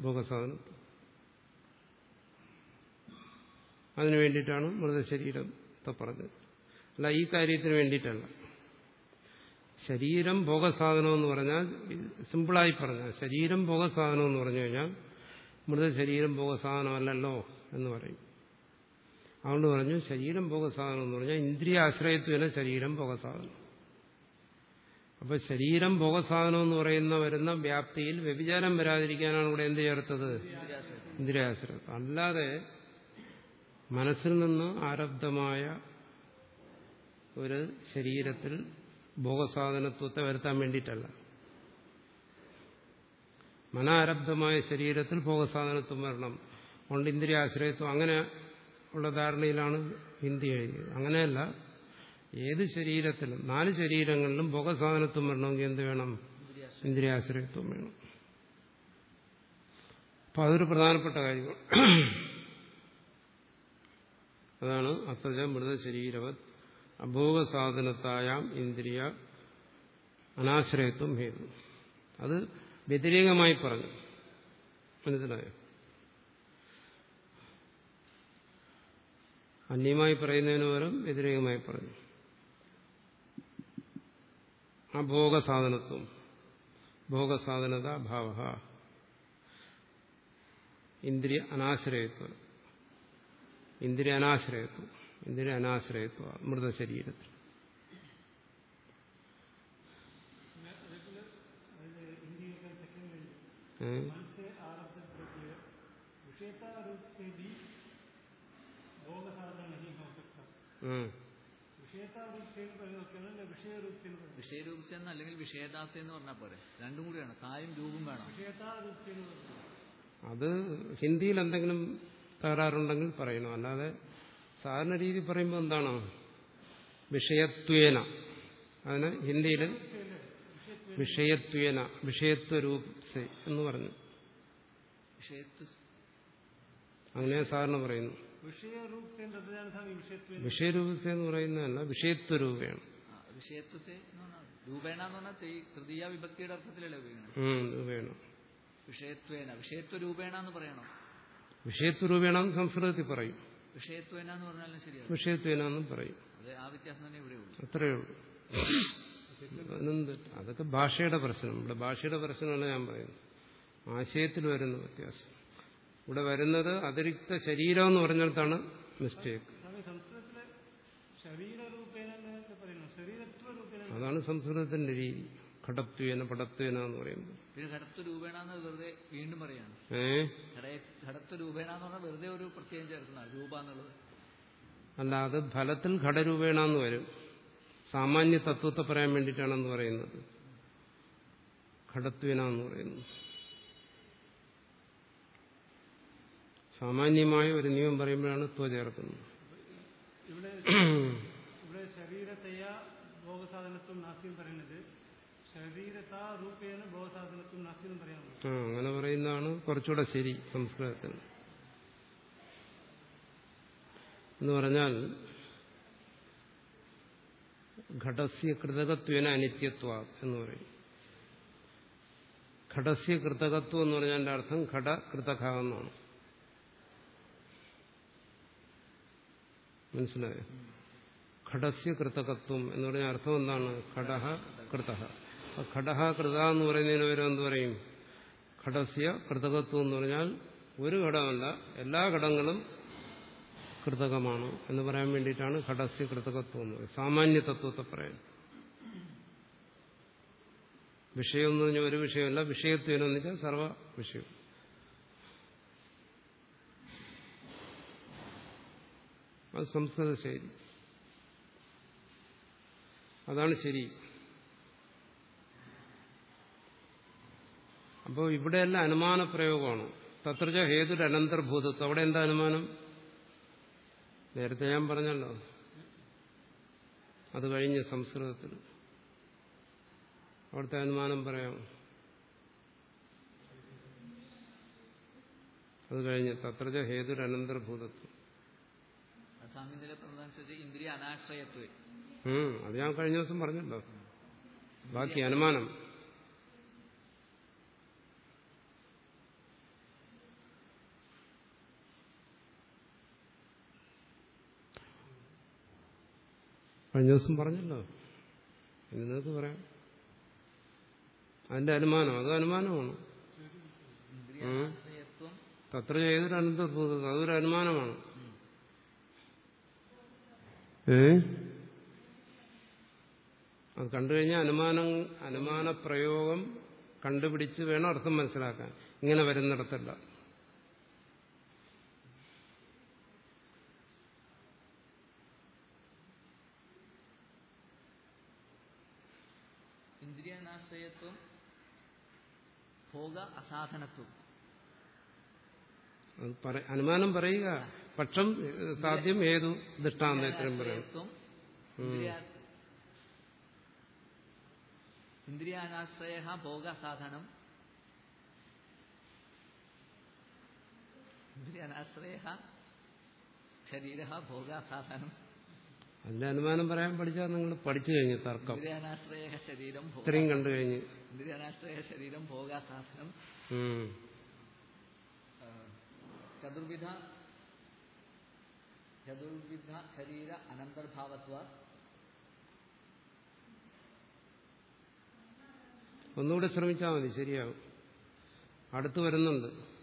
ഭോഗസാധനം അതിനു വേണ്ടിയിട്ടാണ് മൃതശരീരത്തെ പറഞ്ഞത്. അല്ല ഈ കാര്യത്തിന് വേണ്ടിയിട്ടല്ല. ശരീരം ഭോഗസാധനം എന്ന് പറഞ്ഞാൽ സിമ്പിളായി പറഞ്ഞാൽ ശരീരം ഭോഗസാധനം എന്ന് പറഞ്ഞു കഴിഞ്ഞാൽ മൃതശരീരം ഭോഗസാധനമല്ലല്ലോ എന്ന് പറയും. അതുകൊണ്ട് പറഞ്ഞു ശരീരം ഭോഗസാധനം എന്ന് പറഞ്ഞാൽ ഇന്ദ്രിയ ആശ്രയത്വേന ശരീരം ഭോഗസാധനം അപ്പൊ ശരീരം ഭോഗസാധനം എന്ന് പറയുന്ന വരുന്ന വ്യാപ്തിയിൽ വ്യഭിചാരം വരാതിരിക്കാനാണ് ഇവിടെ എന്ത് ചേർത്തത്? ഇന്ദ്രിയാശ്രയം. അല്ലാതെ മനസ്സിൽ നിന്ന് ആരബ്ധമായ ഒരു ശരീരത്തിൽ ഭോഗസാധനത്വത്തെ വരുത്താൻ വേണ്ടിയിട്ടല്ല. മനാരബ്ധമായ ശരീരത്തിൽ ഭോഗസാധനത്വം വരണം. അതുകൊണ്ട് ഇന്ദ്രിയാശ്രയത്വം അങ്ങനെ ഉള്ള ധാരണയിലാണ് ഹിന്ദി എഴുതിയത്. അങ്ങനെയല്ല ഏത് ശരീരത്തിലും നാല് ശരീരങ്ങളിലും ഭോഗസാധനത്വം വരണമെങ്കിൽ എന്ത് വേണം? ഇന്ദ്രിയാശ്രയം ഇന്ദ്രിയാശ്രയത്വം വേണം. അപ്പൊ അതൊരു പ്രധാനപ്പെട്ട കാര്യമാണ്. അതാണ് അത്ര മൃതശരീരവത് അഭോഗസാധനത്തായാം ഇന്ദ്രിയ അനാശ്രയത്വം ഹേതു അത് വ്യതിരേകമായി പറഞ്ഞു. മനസ്സിലായോ? അന്യമായി പറയുന്നതിന് പകരം വ്യതിരേകമായി പറഞ്ഞു. ആ ഭോഗസാധനത്വം. ഭോഗസാധനത ഭാവ. ഇന്ദ്രിയ അനാശ്രയത്വം. ഇന്ദ്രിയ അനാശ്രയത്വം. ഇന്ദ്രിയ അനാശ്രയത്വ. മൃതശരീരത്തിൽ. ഏ? Mm. എന്ന് അല്ലെങ്കിൽ വിഷയദാസ എന്ന് പറഞ്ഞാൽ പോരെ. രണ്ടും കൂടിയാണ്. തായും രൂപം വേണം. അത് ഹിന്ദിയിൽ എന്തെങ്കിലും തകരാറുണ്ടെങ്കിൽ പറയണം. അല്ലാതെ സാധാരണ രീതി പറയുമ്പോൾ എന്താണ്? വിഷയത്വേന. അതിന് ഹിന്ദിയിൽ വിഷയത്വേന വിഷയത്വ രൂപസെ എന്ന് പറഞ്ഞു. അങ്ങനെ സാധാരണ പറയുന്നു. വിഷയരൂപസ എന്ന് പറയുന്നതല്ല വിഷയത്വ രൂപയാണ് രൂപേണ എന്ന് പറഞ്ഞാൽ വിഭക്തിയുടെ വിഷയത്വ രൂപേണ. എന്ന് പറയണം? സംസ്കൃതത്തിൽ പറയും. വിഷയത്വേന എന്ന് ശരിയാണ് പറയും. ആ വ്യത്യാസം ഉള്ളൂ. അത്രയേ ഉള്ളൂ. അതൊക്കെ ഭാഷയുടെ പ്രശ്നം. ഇവിടെ ഭാഷയുടെ പ്രശ്നമാണ് ഞാൻ പറയുന്നത്. ആശയത്തിൽ വരുന്ന വ്യത്യാസം. ഇവിടെ വരുന്നത് അതിരിക്ത ശരീരം എന്ന് പറഞ്ഞിടത്താണ് മിസ്റ്റേക്ക് അതാണ് സംസ്കൃതത്തിന്റെ രീതി. ഘടത്വേന പടത്വേന എന്ന് പറയുന്നത്. വെറുതെ വീണ്ടും പറയാണ്. വെറുതെ ഒരു ചേർക്കുന്ന രൂപ എന്നുള്ളത്. അല്ല അത് ഫലത്തിൽ ഘടരൂപേണ എന്ന് വരും. സാമാന്യ തത്വത്തെ പറയാൻ വേണ്ടിയിട്ടാണെന്ന് പറയുന്നത്. ഘടത്വേന എന്ന് പറയുന്നത്. സാമാന്യമായ ഒരു നിയമം പറയുമ്പോഴാണ് ത്വ ചേർക്കുന്നത്. ഇവിടെ *clears throat* ശരീരതയ ഭോഗസാധനത്വം നാസ്യം പറയുന്നത്. ശരീരത്താ രൂപേണ ഭോഗസാധനത്വം നാസ്യം പറയാമോ ആ അങ്ങനെ പറയുന്നതാണ് കുറച്ചുകൂടെ ശരി സംസ്കൃതത്തിൽ. എന്ന് പറഞ്ഞാൽ ഘടസ്യ കൃതകത്വേന അനിത്യത്വ എന്ന് പറയും. ഘടസ്യ കൃതകത്വം എന്ന് പറഞ്ഞാൽ അതിന്റെ അർത്ഥം ഘട കൃതക എന്നാണ്. മനസ്സിലായോ? ഘടസ്യ കൃതകത്വം എന്ന് പറഞ്ഞ അർത്ഥം എന്താണ്? ഘടഹ കൃത. ഘടഹ കൃത എന്ന് പറയുന്നതിന് പകരം എന്ത് പറയും? ഘടസ്യ കൃതകത്വം എന്ന് പറഞ്ഞാൽ ഒരു ഘടകമല്ല എല്ലാ ഘടങ്ങളും കൃതകമാണ് എന്ന് പറയാൻ വേണ്ടിയിട്ടാണ് ഘടസ്യ കൃതകത്വം എന്ന് പറയുന്നത്. സാമാന്യ തത്വത്തെ പറയാൻ വിഷയം എന്ന് പറഞ്ഞാൽ ഒരു വിഷയമല്ല വിഷയത്വം എന്ന് വെച്ചാൽ സർവ വിഷയം. അത് സംസ്കൃത ശൈലി. അതാണ് ശരി. അപ്പോൾ ഇവിടെയെല്ലാം അനുമാന പ്രയോഗമാണ്. തത്രജ ഹേതുര അനന്തർഭൂതത്വം അവിടെ എന്താ അനുമാനം? നേരത്തെ ഞാൻ പറഞ്ഞല്ലോ. അത് കഴിഞ്ഞ് സംസ്കൃതത്തിൽ. അവിടുത്തെ അനുമാനം പറയാം. അത് കഴിഞ്ഞ് തത്രജ ഹേതുര അനന്തർഭൂതത്വം ഇന്ദ്രിയ അനാശ്രയത്വേ. ഉം, അത് ഞാൻ കഴിഞ്ഞ ദിവസം പറഞ്ഞല്ലോ. ബാക്കി അനുമാനം. കഴിഞ്ഞ ദിവസം പറഞ്ഞല്ലോ. ഇനി നിങ്ങൾക്ക് പറയാം. അതിന്റെ അനുമാനം അത് അനുമാനമാണ്. തത്ര ചെയ്തൊരു അനന്തഭൂതം അതൊരു അനുമാനമാണ്. അത് കണ്ടു കഴിഞ്ഞാൽ അനുമാനം അനുമാന പ്രയോഗം കണ്ടുപിടിച്ച് വേണം അർത്ഥം മനസ്സിലാക്കാൻ. ഇങ്ങനെ വരുന്നിടത്തല്ല. ഇന്ദ്രിയനാശ്രയത്വം ഭോഗ അസാധനത്വം. അനുമാനം പറയുക. പക്ഷം സാധ്യം ഏതു? ദൃഷ്ടാന്തം ഇത്രയും പറയും. അനാശ്രയത്വം ഇന്ദ്രിയ ഇന്ദ്രിയാനാശ്രയ ഭോഗ സാധനം. ഇന്ദ്രിയാനാശ്രയ ശരീര ഭോഗാസാധനം അതിന്റെ അനുമാനം പറയാൻ പഠിച്ചാൽ നിങ്ങൾ പഠിച്ചു കഴിഞ്ഞു തർക്കം. ഇന്ദ്രിയാനാശ്രയ ശരീരം ഇത്രയും കണ്ടു കഴിഞ്ഞു. ഇന്ദ്രിയാനാശ്രയ ശരീരം ഭോഗസാധനം ചതുർവിധ ചതുർവിധ ശരീര അനന്തർഭാവത്വ. ഒന്നുകൂടെ ശ്രമിച്ചാൽ മതി ശരിയാവും. അടുത്ത് വരുന്നുണ്ട്.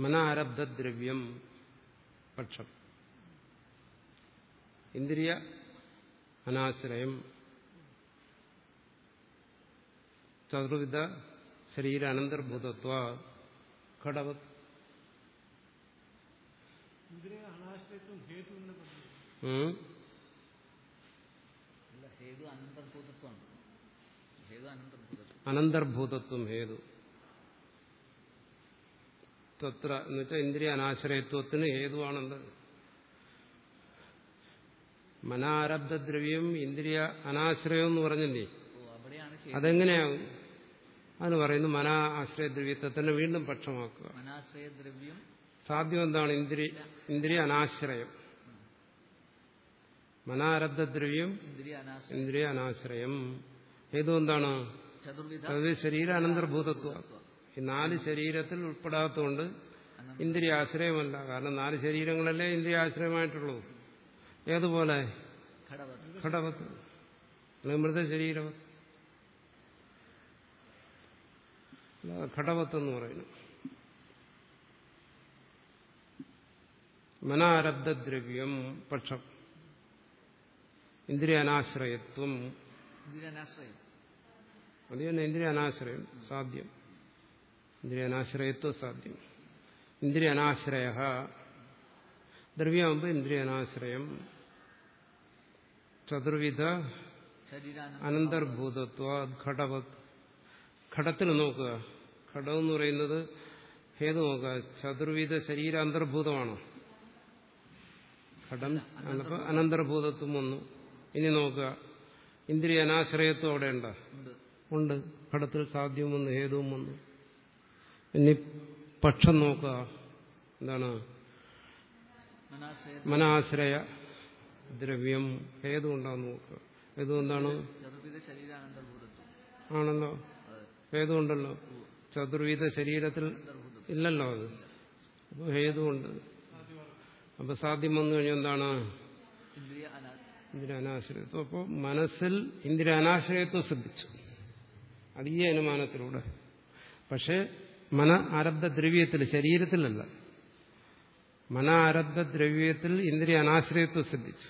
മനാരബ്ധദ്രവ്യം പക്ഷം. ഇന്ദ്രിയ അനാശ്രയം ചതുർവിധ ശരീര അനന്തർഭൂതത്വ. ഘടവത് അനന്തർഭൂതത്വം. അനാശ്രയത്വം ഹേതു എന്ന് പറഞ്ഞു ഉം. അല്ല ഹേതു അനന്തർഭൂതത്വമാണ് ഹേതു അനന്തർഭൂതത്വം അനന്തർഭൂതത്വം ഹേതു തത്ര എന്ന് വെച്ചാൽ ഇന്ദ്രിയ അനാശ്രയത്വത്തിന് ഹേതുവാണെന്ത് മനാരബ്ധദ്രവ്യം ഇന്ദ്രിയ അനാശ്രയം എന്ന് പറഞ്ഞില്ലേ? അതെങ്ങനെയാകും അതിന് പറയുന്നു മനാ ആശ്രയദ്രവ്യത്തെ തന്നെ വീണ്ടും പക്ഷമാക്കുക. മനാശ്രയദ്രവ്യം. സാധ്യം എന്താണ് ഇന്ദ്രിയ ഇന്ദ്രിയ അനാശ്രയം? മനാരബ്ധദ്രവ്യം ഇന്ദ്രിയ ഇന്ദ്രിയ അനാശ്രയം. ഹേതു എന്താണ്? ചതുർവിധ. ശരീര അനന്തർഭൂതത്വ ഈ നാല് ശരീരത്തിൽ ഉൾപ്പെടാത്തതുകൊണ്ട് ഇന്ദ്രിയാശ്രയമല്ല. കാരണം നാല് ശരീരങ്ങളല്ലേ ഇന്ദ്രിയാശ്രയമായിട്ടുള്ളൂ. ഏതുപോലെ? ഘടവത് ഘടവത്ത് മൃതശരീരവത്ത് അല്ല, ഘടവത്ത് എന്ന് പറയുന്നു. മനാരബ്ധദ്രവ്യം പക്ഷം. ഇന്ദ്രിയ അനാശ്രയത്വം അത് തന്നെ ഇന്ദ്രിയ അനാശ്രയം സാധ്യം. ഇന്ദ്രിയ അനാശ്രയത്വ സാധ്യം ഇന്ദ്രിയ അനാശ്രയ ദ്രവ്യമാകുമ്പോൾ ഇന്ദ്രിയ അനാശ്രയം ചതുർവിധ അനന്തർഭൂതത്വ ഘടവത്. ഘടത്തിൽ നോക്കുക. ഘടം എന്ന് പറയുന്നത് ഏത് നോക്കുക. ചതുർവിധ ശരീര അന്തർഭൂതമാണോ? ഘടം അനന്തർഭൂതത്വം വന്നു. ഇനി നോക്കുക. ഇന്ദ്രിയ അനാശ്രയത്വം അവിടെ ഉണ്ടോ? ഉണ്ട്. ഉണ്ട്. ഘടത്തിൽ സാധ്യവും വന്നു ഹേതുവും വന്നു. ഇനി പക്ഷം നോക്കുക. എന്താണ്? മനാശ്രയ ദ്രവ്യം ഏതുകൊണ്ടാന്ന് നോക്കുക. ഏതുകൊണ്ടാണ്? ആണല്ലോ. ഏതുകൊണ്ടല്ലോ? ചതുർവിധ ശരീരത്തിൽ ഇല്ലല്ലോ അത്. അപ്പോൾ ഹേതുണ്ട് അപ്പൊ സാധ്യം വന്നു കഴിഞ്ഞാൽ എന്താണ്? ഇന്ദിര അനാശ്രയത്വം. അപ്പോൾ മനസ്സിൽ ഇന്ദിര അനാശ്രയത്വം ശ്രദ്ധിച്ചു അത് ഈ അനുമാനത്തിലൂടെ. പക്ഷേ മന ആരബ്ധ ദ്രവ്യത്തിൽ ശരീരത്തിലല്ല. മന ആരബ്ധ ദ്രവ്യത്തിൽ ഇന്ദ്രിയ അനാശ്രയത്വം സിദ്ധിച്ചു.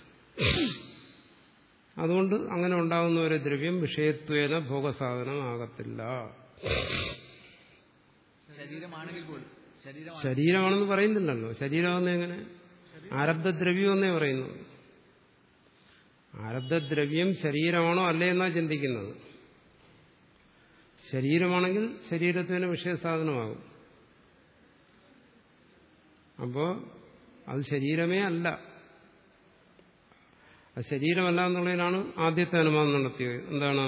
അതുകൊണ്ട് അങ്ങനെ ഉണ്ടാകുന്ന ഒരു ദ്രവ്യം വിഷയത്വേന ഭോഗസാധനമാകത്തില്ല ശരീരമാണെന്ന് പറയുന്നില്ലല്ലോ. ശരീരമെന്ന് എങ്ങനെ? ആരബ്ധദ്രവ്യം എന്നേ പറയുന്നു. ആരബ്ധ ദ്രവ്യം ശരീരമാണോ അല്ലേ എന്നാ ചിന്തിക്കുന്നത്? ശരീരമാണെങ്കിൽ ശരീരത്തിന് വിഷയസാധനമാകും അപ്പോ അത് ശരീരമേ അല്ല. അത് ശരീരമല്ല എന്നുള്ളതിനാണ് ആദ്യത്തെ അനുമാനം നടത്തിയത്. എന്താണ്?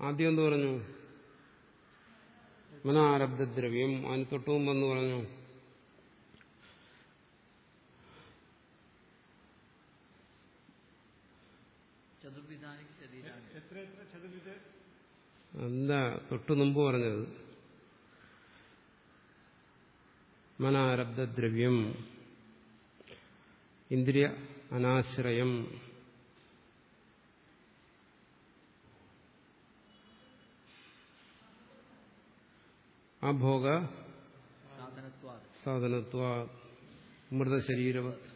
ആദ്യം എന്ത് പറഞ്ഞു? മനാരബ്ധദ്രവ്യം. അതിന് തൊട്ടുമുമ്പെന്ന് പറഞ്ഞു ചതുർവിധാനി ശരീരാണ് എത്ര എത്ര ചതുർവിധ എന്താ തൊട്ടു മുമ്പ് പറഞ്ഞത്? മനാരബ്ധദ്രവ്യം ഇന്ദ്രിയ അനാശ്രയം. ആ ഭോഗ സാധനത്വ മൃതശരീരവത്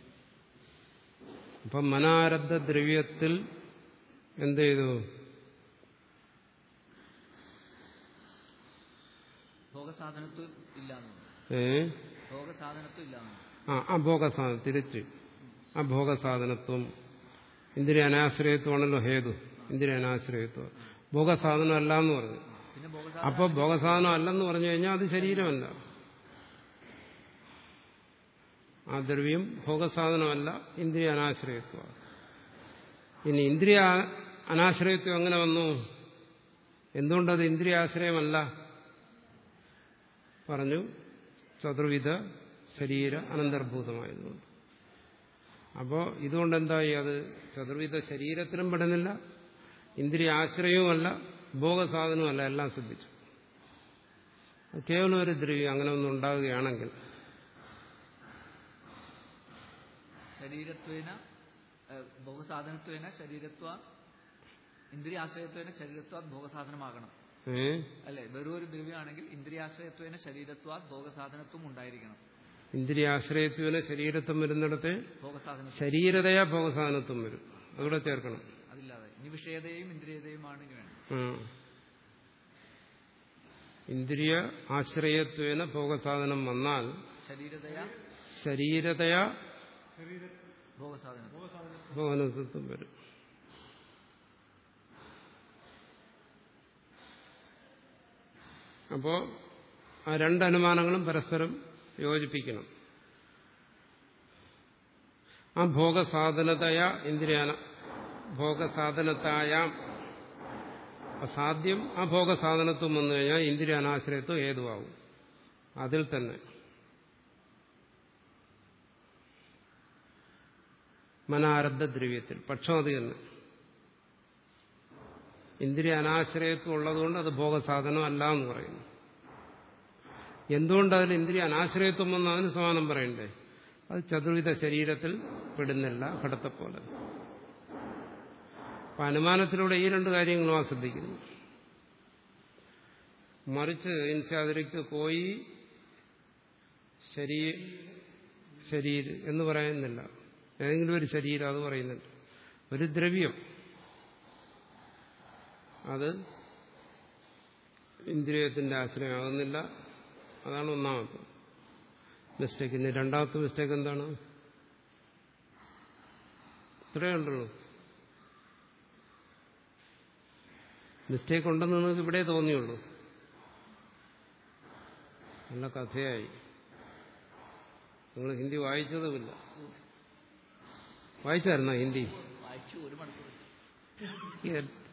അപ്പം മനാരബ്ധ ദ്രവ്യത്തിൽ എന്ത് ചെയ്തു ഭോഗസാധനത്വം ഇല്ലാന്ന് ഏ? ആ അഭോഗസാധനം തിരിച്ച്. അഭോഗസാധനത്വം ഇന്ദ്രിയ അനാശ്രയത്വമാണല്ലോ ഹേതു. ഇന്ദ്രിയ അനാശ്രയത്വം. ഭോഗസാധനം അല്ല എന്ന് പറഞ്ഞു അപ്പൊ അപ്പോൾ ഭോഗസാധനം അല്ലെന്ന് പറഞ്ഞു കഴിഞ്ഞാൽ അത് ശരീരമല്ല. ആ ദ്രവ്യം ഭോഗസാധനമല്ല ഇന്ദ്രിയ അനാശ്രയത്വം ഇനി ഇന്ദ്രിയ അനാശ്രയത്വം എങ്ങനെ വന്നു? എന്തുകൊണ്ടത് ഇന്ദ്രിയാശ്രയമല്ല പറഞ്ഞു ചതുർവിധ ശരീര അനന്തർഭൂതമായതുകൊണ്ട്. അപ്പോൾ ഇതുകൊണ്ട് എന്തായി അത് ചതുർവിധ ശരീരത്തിലും പെടുന്നില്ല ഇന്ദ്രിയ ആശ്രയവുമല്ല ഭോഗസാധനവുമല്ല എല്ലാം ശ്രദ്ധിച്ചു കേവലം ഒരു ദ്രവ്യം അങ്ങനെ ഒന്നും ഉണ്ടാകുകയാണെങ്കിൽ. ശരീരത്വേന ഭോഗസാധനത്വേന ശരീരത്വ ഇന്ദ്രിയാശ്രയത്വേന ശരീരത്വ ഭോഗസാധനമാകണം. അല്ലെ? വെറും ഒരു ദ്രവ്യമാണെങ്കിൽ ഇന്ദ്രിയാശ്രയത്വേന ശരീരത്വാ ഭോഗസാധനത്വം ഉണ്ടായിരിക്കണം. ഇന്ദ്രിയാശ്രയത്വന് ശരീരത്വം വരുന്നിടത്ത് ഭോഗസാധന ശരീരതയാ ഭോഗസാധനത്വം വരും. അതുകൂടെ ചേർക്കണം. അതില്ലാതെ. നിവിഷയതയും ഇന്ദ്രിയതയുമാണെങ്കിൽ വേണം. ഇന്ദ്രിയ ആശ്രയത്വേന ഭോഗസാധനം വന്നാൽ ശരീരതയാ? ശരീരതയാ ഭോഗസാധനം ഭോഗനത്വം വരും. അപ്പോ ആ രണ്ട് അനുമാനങ്ങളും പരസ്പരം യോജിപ്പിക്കണം. ആ ഭോഗസാധനതയ ഇന്ദ്രിയാന ഭോഗസാധനത്തായാം സാധ്യം ആ ഭോഗസാധനത്വം വന്നു കഴിഞ്ഞാൽ ഇന്ദ്രിയാനാശ്രയത്വം ഏതുവാകും? അതിൽ തന്നെ. മനാരബ്ധ ദ്രവ്യത്തിൽ പക്ഷം അത് തന്നെ. ഇന്ദ്രിയ അനാശ്രയത്വം ഉള്ളതുകൊണ്ട് അത് ഭോഗസാധനം അല്ല എന്ന് പറയുന്നു. എന്തുകൊണ്ട് അതിൽ ഇന്ദ്രിയ അനാശ്രയത്വം എന്ന് അതിന് സമാനം പറയണ്ടേ? അത് ചതുർവിധ ശരീരത്തിൽ പെടുന്നില്ല ഘടത്തെപ്പോലെ അപ്പൊ അനുമാനത്തിലൂടെ ഈ രണ്ട് കാര്യങ്ങളും ആ ശ്രദ്ധിക്കുന്നു. മറിച്ച് ഇൻസാതിരിക്ക് പോയി ശരീ ശരീരം എന്ന് പറയുന്നില്ല. ഏതെങ്കിലും ഒരു ശരീരം അത് പറയുന്നുണ്ട്. ഒരു ദ്രവ്യം. അത് ഇന്ദ്രിയത്തിന്റെ ആശ്രയമാകുന്നില്ല. അതാണ് ഒന്നാമത്തെ മിസ്റ്റേക്ക് ഇനി രണ്ടാമത്തെ മിസ്റ്റേക്ക് എന്താണ്? ഇത്രയേ ഉണ്ടുള്ളൂ മിസ്റ്റേക്ക് ഉണ്ടെന്ന് നിങ്ങൾക്ക് ഇവിടെ തോന്നിയുള്ളൂ. നല്ല കഥയായി. നിങ്ങൾ ഹിന്ദി വായിച്ചതുമില്ല. വായിച്ചായിരുന്നോ ഹിന്ദി? വായിച്ചു ഒരു മണിക്കൂർ.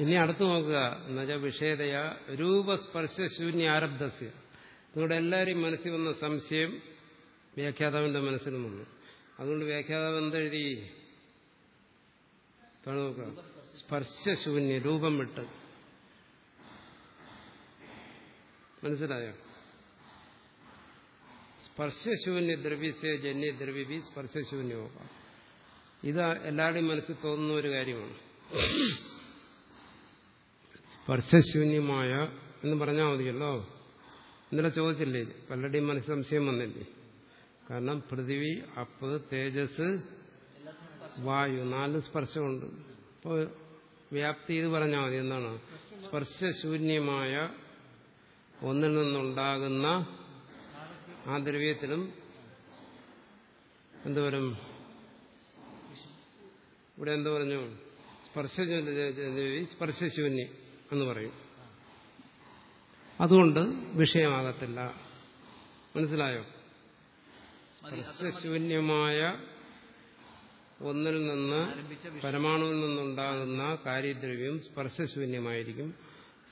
ഇനി അടുത്ത് നോക്കുക. എന്നുവെച്ചാൽ വിഷയതയ രൂപസ്പർശശൂന്യ ആരബ്ധസ്യ നിങ്ങളുടെ എല്ലാവരെയും മനസ്സിൽ വന്ന സംശയം വ്യാഖ്യാതാവിന്റെ മനസ്സിൽ വന്നു അതുകൊണ്ട് വ്യാഖ്യാതാവ് എന്തെഴുതി? താഴെ നോക്കുക. സ്പർശശൂന്യ രൂപം വിട്ട്. മനസ്സിലായോ? സ്പർശശൂന്യ ദ്രവ്യസ്യ ജന്യ ദ്രവ്യബി സ്പർശശൂന്യമാക ഇത് എല്ലാവരുടെയും മനസ്സിൽ തോന്നുന്ന ഒരു കാര്യമാണ്. സ്പർശശൂന്യമായ എന്ന് പറഞ്ഞാൽ മതിയല്ലോ. ഇന്നലെ ചോദിച്ചില്ലേ പലരുടെയും മനസ്സിൽ സംശയം വന്നില്ലേ? കാരണം പൃഥിവി അപ്പ് തേജസ് വായു നാല് സ്പർശമുണ്ട്. അപ്പോൾ വ്യാപ്തി ഇത് പറഞ്ഞാൽ മതി എന്താണ്? സ്പർശശൂന്യമായ ഒന്നിൽ നിന്നുണ്ടാകുന്ന ആ ദ്രവ്യത്തിലും എന്തുവരും ഇവിടെ എന്തു പറഞ്ഞു? സ്പർശ സ്പർശശൂന്യം. എന്ന് പറയും. അതുകൊണ്ട് വിഷയമാകത്തില്ല. മനസ്സിലായോ? സ്പർശശൂന്യമായ ഒന്നിൽ നിന്ന് പരമാണുവിൽ നിന്നുണ്ടാകുന്ന കാര്യദ്രവ്യം സ്പർശശൂന്യമായിരിക്കും.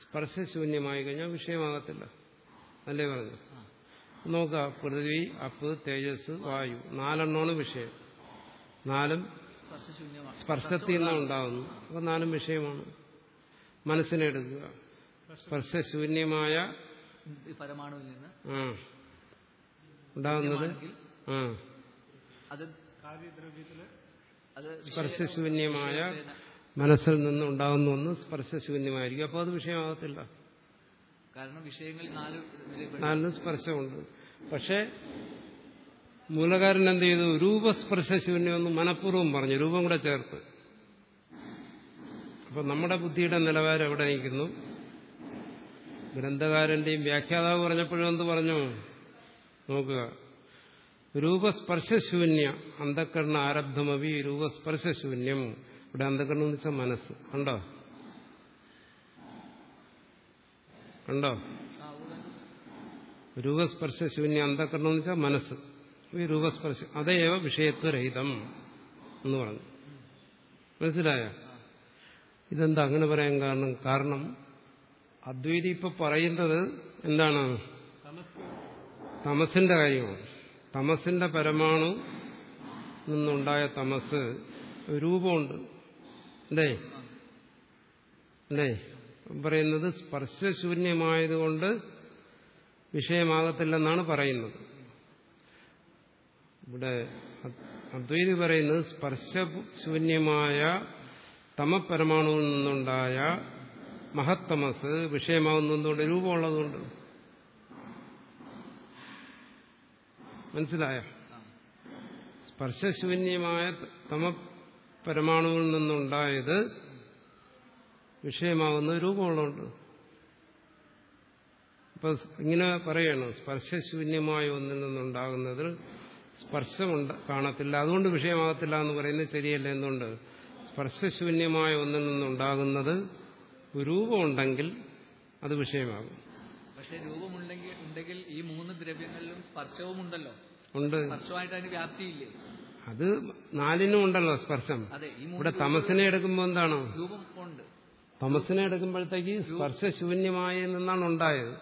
സ്പർശശൂന്യമായി കഴിഞ്ഞാൽ വിഷയമാകത്തില്ല. അല്ലേ പറഞ്ഞു? നോക്കുക. പൃഥ്വി അപ്പ് തേജസ് വായു. നാലെണ്ണമാണ് വിഷയം. നാലും സ്പർശത്തിൽ നിന്നാണ് ഉണ്ടാകുന്നു അപ്പൊ നാലും വിഷയമാണ്. മനസ്സിനെ എടുക്കുക സ്പർശശൂന്യമായ ഈ പരമാണുവിൽ നിന്ന് ആ. ഉണ്ടാകുന്നത്. ആ. അത് കാര്യദ്രവ്യത്തിൽ അത് സ്പർശശൂന്യമായ മനസ്സിൽ നിന്ന് ഉണ്ടാകുന്ന ഒന്ന് സ്പർശശൂന്യമായിരിക്കും അപ്പോൾ അത് വിഷയമാകത്തില്ല. കാരണം വിഷയങ്ങളിൽ നാല് ഇതിൽ നാലിന് സ്പർശമുണ്ട്. പക്ഷേ മൂലകാരൻ എന്ത് ചെയ്തു? രൂപസ്പർശശൂന്യം എന്ന് മനഃപൂർവം പറഞ്ഞു. രൂപം കൂടെ ചേർത്ത്. അപ്പൊ നമ്മുടെ ബുദ്ധിയുടെ നിലവാരം എവിടെ നിൽക്കുന്നു? ഗ്രന്ഥകാരന്റെയും വ്യാഖ്യാതാവ് പറഞ്ഞപ്പോഴും എന്ത് പറഞ്ഞു? നോക്കുക. രൂപസ്പർശശൂന്യ അന്ധക്കരണ ആരബ്ധമവി രൂപസ്പർശശൂന്യം. ഇവിടെ അന്ധക്കരണം എന്ന് വെച്ചാൽ മനസ്സ്. കണ്ടോ? ഉണ്ടോ രൂപസ്പർശശൂന്യ അന്ധക്കരണം എന്ന് വെച്ചാൽ മനസ്സ്. ഈ രൂപസ്പർശ അതേവ വിഷയത്വരഹിതം എന്ന് പറഞ്ഞു. മനസ്സിലായ? ഇതെന്താ അങ്ങനെ പറയാൻ കാരണം? കാരണം അദ്വൈതി ഇപ്പൊ പറയുന്നത് എന്താണ്? തമസ് തമസിന്റെ കാര്യമാണ്. തമസിന്റെ പരമാണു നിന്നുണ്ടായ തമസ്. രൂപമുണ്ട്. അല്ലേ? അല്ലേ? പറയുന്നത് സ്പർശശൂന്യമായതുകൊണ്ട് വിഷയമാകത്തില്ലെന്നാണ് പറയുന്നത്. ഇവിടെ അദ്വൈതി പറയുന്നത് സ്പർശശൂന്യമായ തമപരമാണുവിൽ നിന്നുണ്ടായ മഹത്തമസ് വിഷയമാകുന്നതുകൊണ്ട് രൂപമുള്ളതുകൊണ്ട്. മനസ്സിലായ? സ്പർശശൂന്യമായ തമപരമാണുവിൽ നിന്നുണ്ടായത് വിഷയമാകുന്ന രൂപമുള്ളതുകൊണ്ട്. ഇപ്പൊ ഇങ്ങനെ പറയണം സ്പർശശൂന്യമായ ഒന്നിൽ നിന്നുണ്ടാകുന്നതിൽ സ്പർശമുണ്ട് കാണത്തില്ല. അതുകൊണ്ട് വിഷയമാകത്തില്ല എന്ന് പറയുന്നത് ശരിയല്ല എന്തുകൊണ്ട് സ്പർശശൂന്യമായ ഒന്നിൽ നിന്നുണ്ടാകുന്നത് രൂപമുണ്ടെങ്കിൽ അത് വിഷയമാകും. പക്ഷെ രൂപമുണ്ടെങ്കിൽ ഉണ്ടെങ്കിൽ ഈ മൂന്ന് ദ്രവ്യങ്ങളിലും സ്പർശവും ഉണ്ടല്ലോ ഉണ്ട്. സ്പർശമായിട്ട് അതിന് വ്യാപ്തിയില്ലേ? അത് നാലിനും ഉണ്ടല്ലോ സ്പർശം. ഇവിടെ തമസിനെ എടുക്കുമ്പോൾ എന്താണ്? രൂപം ഉണ്ട്. തമസിനെ എടുക്കുമ്പോഴത്തേക്ക് സ്പർശശൂന്യമായ നിന്നാണ് ഉണ്ടായത്.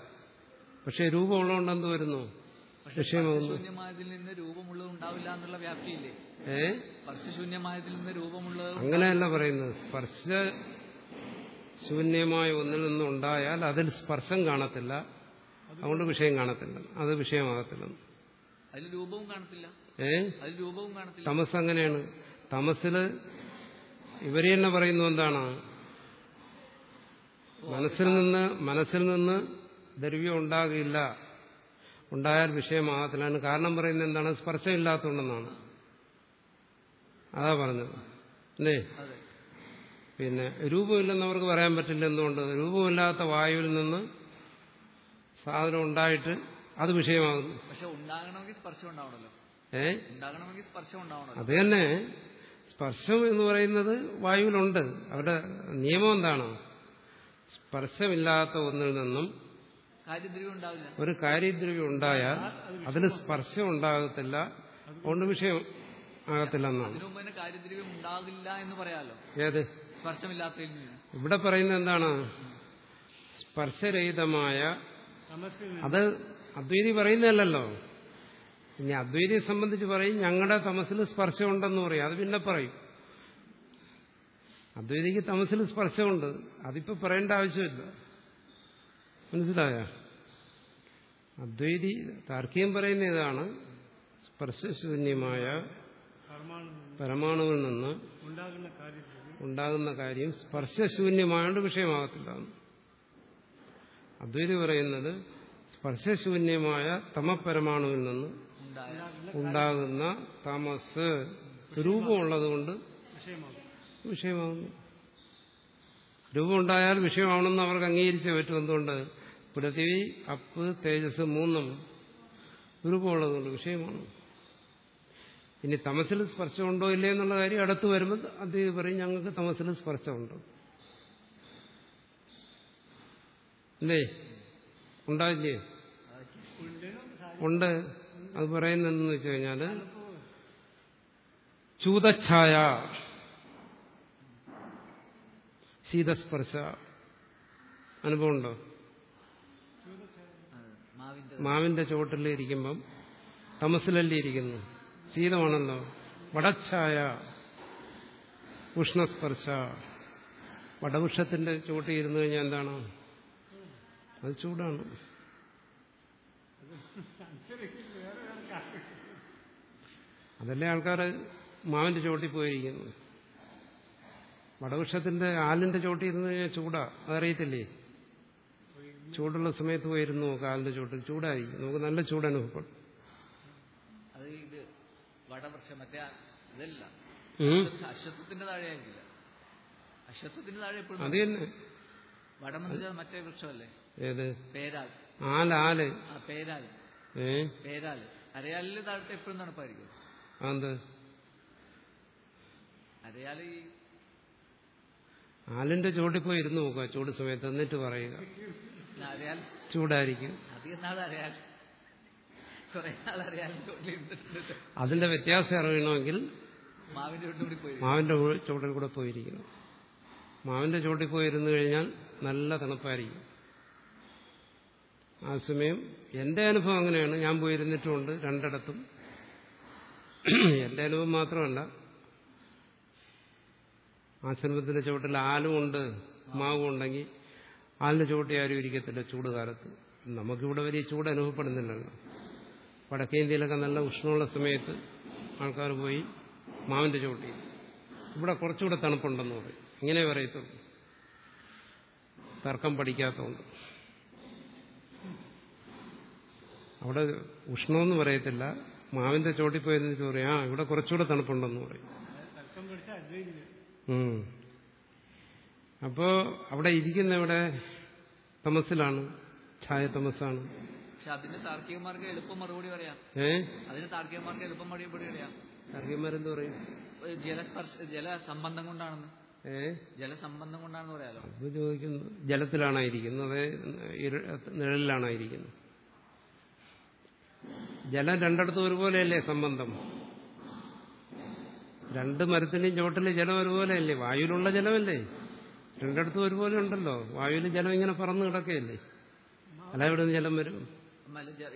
പക്ഷെ രൂപമുള്ളതുകൊണ്ട് എന്ത് വരുന്നു? വിഷയമാകുന്നു നിന്ന് രൂപമുള്ളത് ഉണ്ടാവില്ല എന്നുള്ള വ്യാപ്തിയില്ലേ? ഏ? സ്പർശശൂന്യമായതിൽ നിന്ന് രൂപമുള്ളത് അങ്ങനെയല്ല പറയുന്നത്. സ്പർശ ശൂന്യമായ ഒന്നിൽ നിന്നും ഉണ്ടായാൽ അതിൽ സ്പർശം കാണത്തില്ല. അതുകൊണ്ട് വിഷയം കാണത്തില്ല. അത് വിഷയമാകത്തില്ല. അതിൽ രൂപവും കാണത്തില്ല. ഏ? അതിൽ രൂപവും കാണത്തില്ല. തമസ് അങ്ങനെയാണ്. തമസിൽ ഇവർ തന്നെ പറയുന്നു എന്താണ്? മനസ്സിൽ നിന്ന് മനസ്സിൽ നിന്ന് ദ്രവ്യം ഉണ്ടാകില്ല. ഉണ്ടായാൽ വിഷയമാകത്തില്ലാണ് കാരണം പറയുന്നത് എന്താണ്? സ്പർശം സ്പർശമില്ലാത്തതുകൊണ്ടെന്നാണ് അതാ പറഞ്ഞത്. അല്ലേ? പിന്നെ രൂപമില്ലെന്ന് അവർക്ക് പറയാൻ പറ്റില്ല എന്തുകൊണ്ട്? രൂപമില്ലാത്ത വായുവിൽ നിന്ന് സാധനം ഉണ്ടായിട്ട് അത് വിഷയമാകുന്നു. പക്ഷെ ഉണ്ടാകണമെങ്കിൽ സ്പർശം ഏ? ഉണ്ടാകണമെങ്കിൽ സ്പർശം അത് തന്നെ. സ്പർശം എന്ന് പറയുന്നത് വായുവിലുണ്ട്. അവരുടെ നിയമം എന്താണ്? സ്പർശമില്ലാത്ത ഒന്നിൽ നിന്നും ഒരു കാര്യദ്രവ്യം ഉണ്ടായാൽ അതിന് സ്പർശം ഉണ്ടാകത്തില്ല അതുകൊണ്ട് വിഷയം ആകത്തില്ല എന്നാണ് കാര്യദ്രവ്യം ഉണ്ടാകില്ല എന്ന് പറയാലോ. ഏത്? സ്പർശമില്ലാത്ത ഇവിടെ പറയുന്നത് എന്താണ്? സ്പർശരഹിതമായ അത് അദ്വൈതി പറയുന്നതല്ലല്ലോ. ഇനി അദ്വൈതിയെ സംബന്ധിച്ച് പറയും ഞങ്ങളുടെ തമസിൽ സ്പർശമുണ്ടെന്ന് പറയും. അത് പിന്നെ പറയും. അദ്വൈതിക്ക് തമസിൽ സ്പർശമുണ്ട്. അതിപ്പോ പറയേണ്ട ആവശ്യമില്ല. മനസ്സിലായ? അദ്വൈതി താർക്കികം പറയുന്ന ഇതാണ് സ്പർശശൂന്യമായ പരമാണുവിൽ നിന്ന് ഉണ്ടാകുന്ന കാര്യം സ്പർശശൂന്യമായോണ്ട് വിഷയമാകത്തില്ല അദ്വൈതി പറയുന്നത് സ്പർശശൂന്യമായ തമപരമാണുവിൽ നിന്ന് ഉണ്ടാകുന്ന തമസ് രൂപമുള്ളതുകൊണ്ട് കൊണ്ട് വിഷയമാകുന്നു. രൂപമുണ്ടായാൽ വിഷയമാണെന്ന് അവർക്ക് അംഗീകരിച്ചേ പറ്റും എന്തുകൊണ്ട്? പൃഥ്വി അപ്പ് തേജസ് മൂന്നും രൂപമുള്ളതുകൊണ്ട് വിഷയമാണ്. ഇനി തമസിൽ സ്പർശമുണ്ടോ ഇല്ലേ എന്നുള്ള കാര്യം അടുത്ത് വരുമ്പോൾ അദ്ദേഹം പറയും ഞങ്ങൾക്ക് തമസിൽ സ്പർശമുണ്ട്. അല്ലേ ഉണ്ടാവില്ലേ? ഉണ്ട്. അത് പറയുന്നതെന്ന് വെച്ച് കഴിഞ്ഞാൽ ചൂതച്ഛായ ശീതസ്പർശ. അനുഭവമുണ്ടോ. മാവിന്റെ ചുവട്ടിൽ ഇരിക്കുമ്പം തമസിലല്ലേ ഇരിക്കുന്നു. ശീതമാണല്ലോ. വടച്ഛായ ഉഷ്ണസ്പർശ. വടവൃക്ഷത്തിന്റെ ചുവട്ടിൽ ഇരുന്നു കഴിഞ്ഞാൽ എന്താണ്? അത് ചൂടാണ്. അതല്ലേ ആൾക്കാർ മാവിന്റെ ചുവട്ടിൽ പോയിരിക്കുന്നു വടവൃക്ഷത്തിന്റെ ആലിന്റെ ചുവട്ടിൽ ഇരുന്ന് കഴിഞ്ഞാൽ ചൂടാ. അതറിയത്തില്ലേ? ചൂടുള്ള സമയത്ത് പോയിരുന്നു കാലിന്റെ ചൂട്ടിൽ ചൂടായി. നമുക്ക് നല്ല ചൂട് അനുഭവപ്പെടും അത് ഇത് വടവൃക്ഷം മറ്റേ ആ- ഇതല്ല. ഉം. അശ്വത്വത്തിന്റെ താഴെ ആയിരിക്കില്ല അശ്വത്വത്തിന്റെ താഴെ എപ്പോഴും അത് തന്നെ. വടമെന്ന് വെച്ചാൽ മറ്റേ വൃക്ഷമല്ലേ? ഏത്? പേരാൽ. പേരാൽ. പേരാൽ. അരയാലിന്റെ താഴത്തെ എപ്പോഴും തണുപ്പായിരിക്കും അത് ആലിന്റെ ചോട്ടിൽ പോയി ഇരുന്ന് നോക്കുക ചൂട് സമയത്ത് എന്നിട്ട് പറയുക. ചൂടായിരിക്കും. അതിന്റെ വ്യത്യാസം അറിയണമെങ്കിൽ മാവിന്റെ ചുവട്ടിൽ കൂടി മാവിന്റെ ഉ- കൂടെ പോയിരിക്കണം. മാവിന്റെ ചുവട്ടിൽ പോയിരുന്നു കഴിഞ്ഞാൽ നല്ല തണുപ്പായിരിക്കും. ആ സമയം എന്റെ അനുഭവം അങ്ങനെയാണ്. ഞാൻ പോയിരുന്നിട്ടുമുണ്ട് രണ്ടിടത്തും. എന്റെ അനുഭവം മാത്രമല്ല ആശ്രമത്തിന്റെ ചുവട്ടിൽ ആലുമുണ്ട് മാവും ഉണ്ടെങ്കിൽ ആലിന്റെ ചുവട്ടി ആരും ഇരിക്കത്തില്ല ചൂട് കാലത്ത് നമുക്കിവിടെ വലിയ ചൂട് അനുഭവപ്പെടുന്നില്ലല്ലോ. വടക്കേ ഇന്ത്യയിലൊക്കെ നല്ല ഉഷ്ണമുള്ള സമയത്ത് ആൾക്കാർ പോയി മാവിന്റെ ചുവട്ടി ഇവിടെ കുറച്ചുകൂടെ തണുപ്പുണ്ടെന്ന് പറയും. ഇങ്ങനെ പറയത്തുള്ളൂ. തർക്കം പഠിക്കാത്തതുകൊണ്ട്. അവിടെ ഉഷ്ണമെന്ന് പറയത്തില്ല. മാവിന്റെ ചോട്ടിൽ പോയെന്ന് ആ ഇവിടെ കുറച്ചുകൂടെ തണുപ്പുണ്ടെന്ന് പറയും. അപ്പോ അവിടെ ഇരിക്കുന്ന ഇവിടെ തമസിലാണ് ഛായ തമസാണ്. പക്ഷെ അതിന് താർക്കികന്മാർക്ക് എളുപ്പം മറുപടി പറയാം. ഏ? അതിന് താർക്കികന്മാർക്ക് എളുപ്പം മറുപടി പറയാം. അറിയന്മാരെന്ത് പറയും? ജലസ്പർശ ജലസംബന്ധം കൊണ്ടാണെന്ന്. ഏ? ജലസംബന്ധം കൊണ്ടാണെന്ന് പറയാലോ. അപ്പൊ ചോദിക്കുന്നു. ജലത്തിലാണോ ഇരിക്കുന്നത് അതേ ഇരു- നിഴലിലാണോ ഇരിക്കുന്നത് ജലം രണ്ടിടത്തും ഒരുപോലെയല്ലേ സംബന്ധം? രണ്ട് മരത്തിന്റെയും ചുവട്ടിലെ ജലം ഒരുപോലെയല്ലേ? വായുവിലുള്ള ജലമല്ലേ? രണ്ടിടത്തും ഒരുപോലെ ഉണ്ടല്ലോ. വായുവിൽ ജലം ഇങ്ങനെ പറന്ന് കിടക്കുകയല്ലേ? അല്ല ഇവിടെ നിന്ന് ജലം വരും?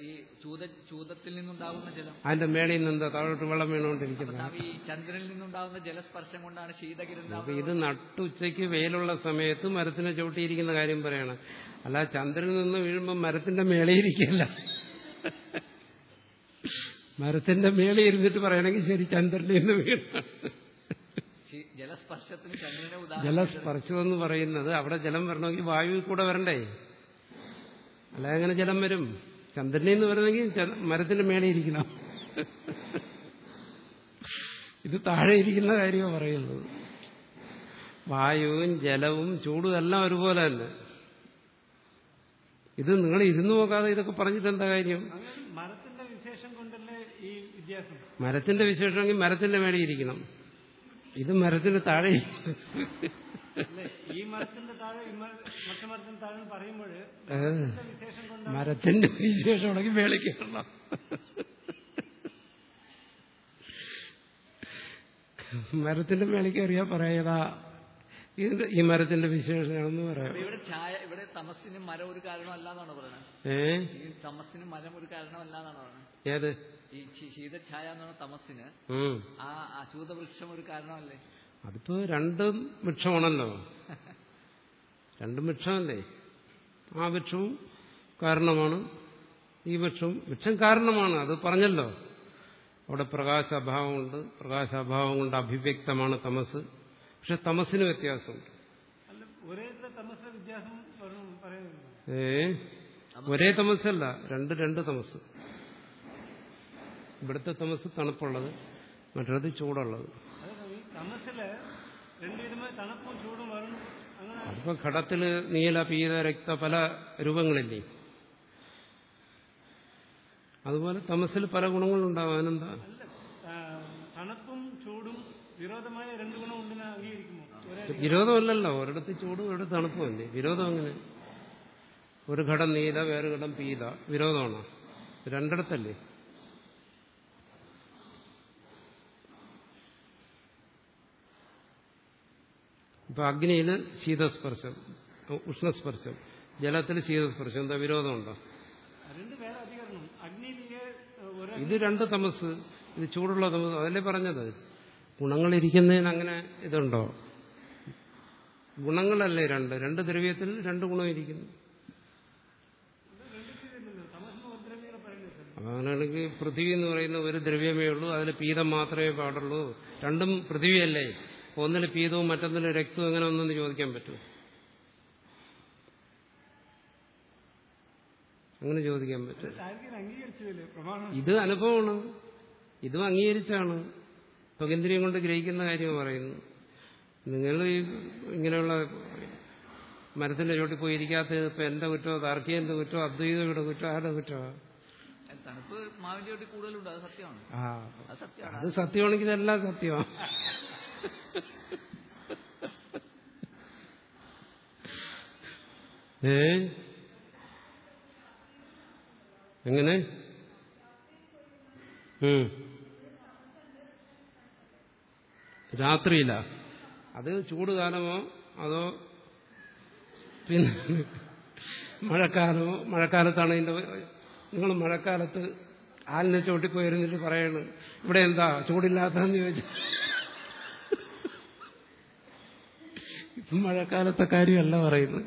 ഈ ചൂത ചൂതത്തിൽ നിന്നുണ്ടാകുന്ന ജലം. അതിന്റെ മേളിൽ നിന്ന് എന്താ താഴോട്ട് വെള്ളം വീണുകൊണ്ടിരിക്കുന്നത്? നാം ഈ ചന്ദ്രനിൽ നിന്നുണ്ടാകുന്ന ജലസ്പർശം കൊണ്ടാണ് ശീതകിരണം അപ്പൊ ഇത് നട്ടുച്ചയ്ക്ക് വെയിലുള്ള സമയത്ത് മരത്തിനെ ചവിട്ടിയിരിക്കുന്ന കാര്യം പറയണം. അല്ല ചന്ദ്രനിൽ നിന്ന് വീഴുമ്പോൾ മരത്തിന്റെ മേളയിരിക്കല്ല മരത്തിന്റെ മേളയിരുന്നിട്ട് പറയണമെങ്കിൽ ശരി ചന്ദ്രനിൽ നിന്ന് വീണ. ജലസ്പർശം എന്ന് പറയുന്നത് അവിടെ ജലം വരണമെങ്കിൽ വായുവിൽ കൂടെ വരണ്ടേ? അല്ല എങ്ങനെ ജലം വരും? ചന്ദ്രനെ എന്ന് പറയുന്നെങ്കിൽ ച- മരത്തിന്റെ മേലെ ഇരിക്കണം. ഇത് താഴെ ഇരിക്കുന്ന കാര്യമാണ് പറയുന്നത്. വായുവും ജലവും ചൂടും എല്ലാം ഒരുപോലെ തന്നെ. ഇത് നിങ്ങൾ ഇരുന്നു നോക്കാതെ ഇതൊക്കെ പറഞ്ഞിട്ട് എന്താ കാര്യം? മരത്തിന്റെ വിശേഷം കൊണ്ടല്ലേ ഈ വ്യത്യാസം? മരത്തിന്റെ വിശേഷമെങ്കിൽ മരത്തിന്റെ മേലെ ഇരിക്കണം. ഇത് മരത്തിന് താഴെ ഈ മരത്തിന്റെ താഴെ മറ്റു മരത്തിന്റെ താഴെ പറയുമ്പോൾ മരത്തിന്റെ വിശേഷം ഉണ്ടെങ്കിൽ മരത്തിന്റെ വിശേഷമാണെങ്കിൽ കയറണം. മരത്തിന്റെ മേളിക്ക് അറിയാ പറയതാ ഇതിന്റെ ഈ മരത്തിന്റെ വിശേഷങ്ങളെന്ന് പറയാം. ഇവിടെ ഛായ ഇവിടെ തമസിന് മരം ഒരു കാരണമല്ല എന്നാണ് പറയുന്നത്? ഏ? ഈ തമസിന് മരം ഒരു കാരണമല്ല എന്നാണ് പറയുന്നത്? ഏത്? ഈ ശീതഛായ എന്ന് പറഞ്ഞ തമസിന് ആ അശൂത വൃക്ഷം ഒരു കാരണമല്ലേ? അതിപ്പോ രണ്ടും വൃക്ഷമാണല്ലോ. രണ്ടും വൃക്ഷമല്ലേ? ആ വൃക്ഷവും കാരണമാണ്. ഈ വൃക്ഷവും വൃക്ഷം കാരണമാണ്. അത് പറഞ്ഞല്ലോ. അവിടെ പ്രകാശ പ്രകാശാഭാവമുണ്ട് പ്രകാശാഭാവം കൊണ്ട് അഭിവ്യക്തമാണ് തമസ്. പക്ഷെ തമസിന് വ്യത്യാസമുണ്ട്. ഏ? ഒരേ തമസല്ല രണ്ട് രണ്ട് തമസ് ഇവിടുത്തെ തമസ് തണുപ്പുള്ളത് മറ്റേത് ചൂടുള്ളത്. അപ്പൊ അതിപ്പോ ഘടത്തിൽ നീല പീല രക്ത പല രൂപങ്ങളില്ലേ? അതുപോലെ തമസിൽ പല ഗുണങ്ങളുണ്ടാവും അതിനെന്താ അല്ല ആ, തണുപ്പും ചൂടും വിരോധമായ രണ്ട് ഗുണം ഉണ്ടെന്ന് അംഗീകരിക്കുമോ ഒരേ വിരോധമല്ലല്ലോ. ഒരിടത്ത് ചൂടും ഒരിടത്ത് തണുപ്പും അല്ലേ വിരോധം അങ്ങനെ. ഒരു ഘടം നീല വേറെ ഘടം പീല വിരോധമാണോ? രണ്ടിടത്തല്ലേ? ഇപ്പൊ അഗ്നിയിൽ ശീതസ്പർശം ഉഷ്ണസ്പർശം. ജലത്തിൽ ശീതസ്പർശം. എന്താ വിരോധമുണ്ടോ? അഗ്നിയിലെ ഇത് രണ്ട് തമസ്. ഇത് ചൂടുള്ള തമസ്. അതല്ലേ പറഞ്ഞത്? ഗുണങ്ങളിരിക്കുന്നതിന് അങ്ങനെ ഇതുണ്ടോ? ഗുണങ്ങളല്ലേ രണ്ട്? രണ്ട് ദ്രവ്യത്തിൽ രണ്ട് ഗുണം ഇരിക്കുന്നു തമസിന് ഒരു അങ്ങനെയാണെങ്കിൽ പൃഥ്വി എന്ന് പറയുന്ന ഒരു ദ്രവ്യമേ ഉള്ളൂ അതിൽ പീതം മാത്രമേ പാടുള്ളൂ. രണ്ടും പൃഥ്വിയല്ലേ? ഒന്നിൽ പീതവും മറ്റൊന്നിൽ രക്തവും എങ്ങനെ ഒന്നെന്ന് ചോദിക്കാൻ പറ്റുമോ? അങ്ങനെ ചോദിക്കാൻ പറ്റും ഇത് അനുഭവമാണ്. ഇതും അംഗീകരിച്ചാണ്. സ്വകേന്ദ്രിയം കൊണ്ട് ഗ്രഹിക്കുന്ന കാര്യം പറയുന്നു. നിങ്ങൾ ഇങ്ങനെയുള്ള മരത്തിന്റെ ചോട്ടിൽ പോയി ഇരിക്കാത്തത് ഇപ്പൊ എന്റെ കുറ്റോ? താർക്കികന്റെ കുറ്റോ? അദ്വൈതയുടെ കുറ്റോ? ആരുടെ കുറ്റോ? തണുപ്പ് മാവിന്റെ ചോട്ടി കൂടുതലുണ്ട് അത് സത്യമാണ്. അത് സത്യമാണ്. അത് സത്യമാണെങ്കിൽ എല്ലാം സത്യമാണ് ഏ? എങ്ങനെ? ഉം. അത് ചൂട് കാലമോ അതോ പിന്നെ മഴക്കാലമോ? മഴക്കാലത്താണ് ഇതിന്റെ നിങ്ങൾ മഴക്കാലത്ത് ആലിനെ ചോട്ടിപ്പോയിരുന്നിട്ട് പറയണ് ഇവിടെ എന്താ ചൂടില്ലാത്തതെന്ന് ചോദിച്ചു *laughs* ഇപ്പം മഴക്കാലത്തെ കാര്യമല്ല പറയുന്നത്.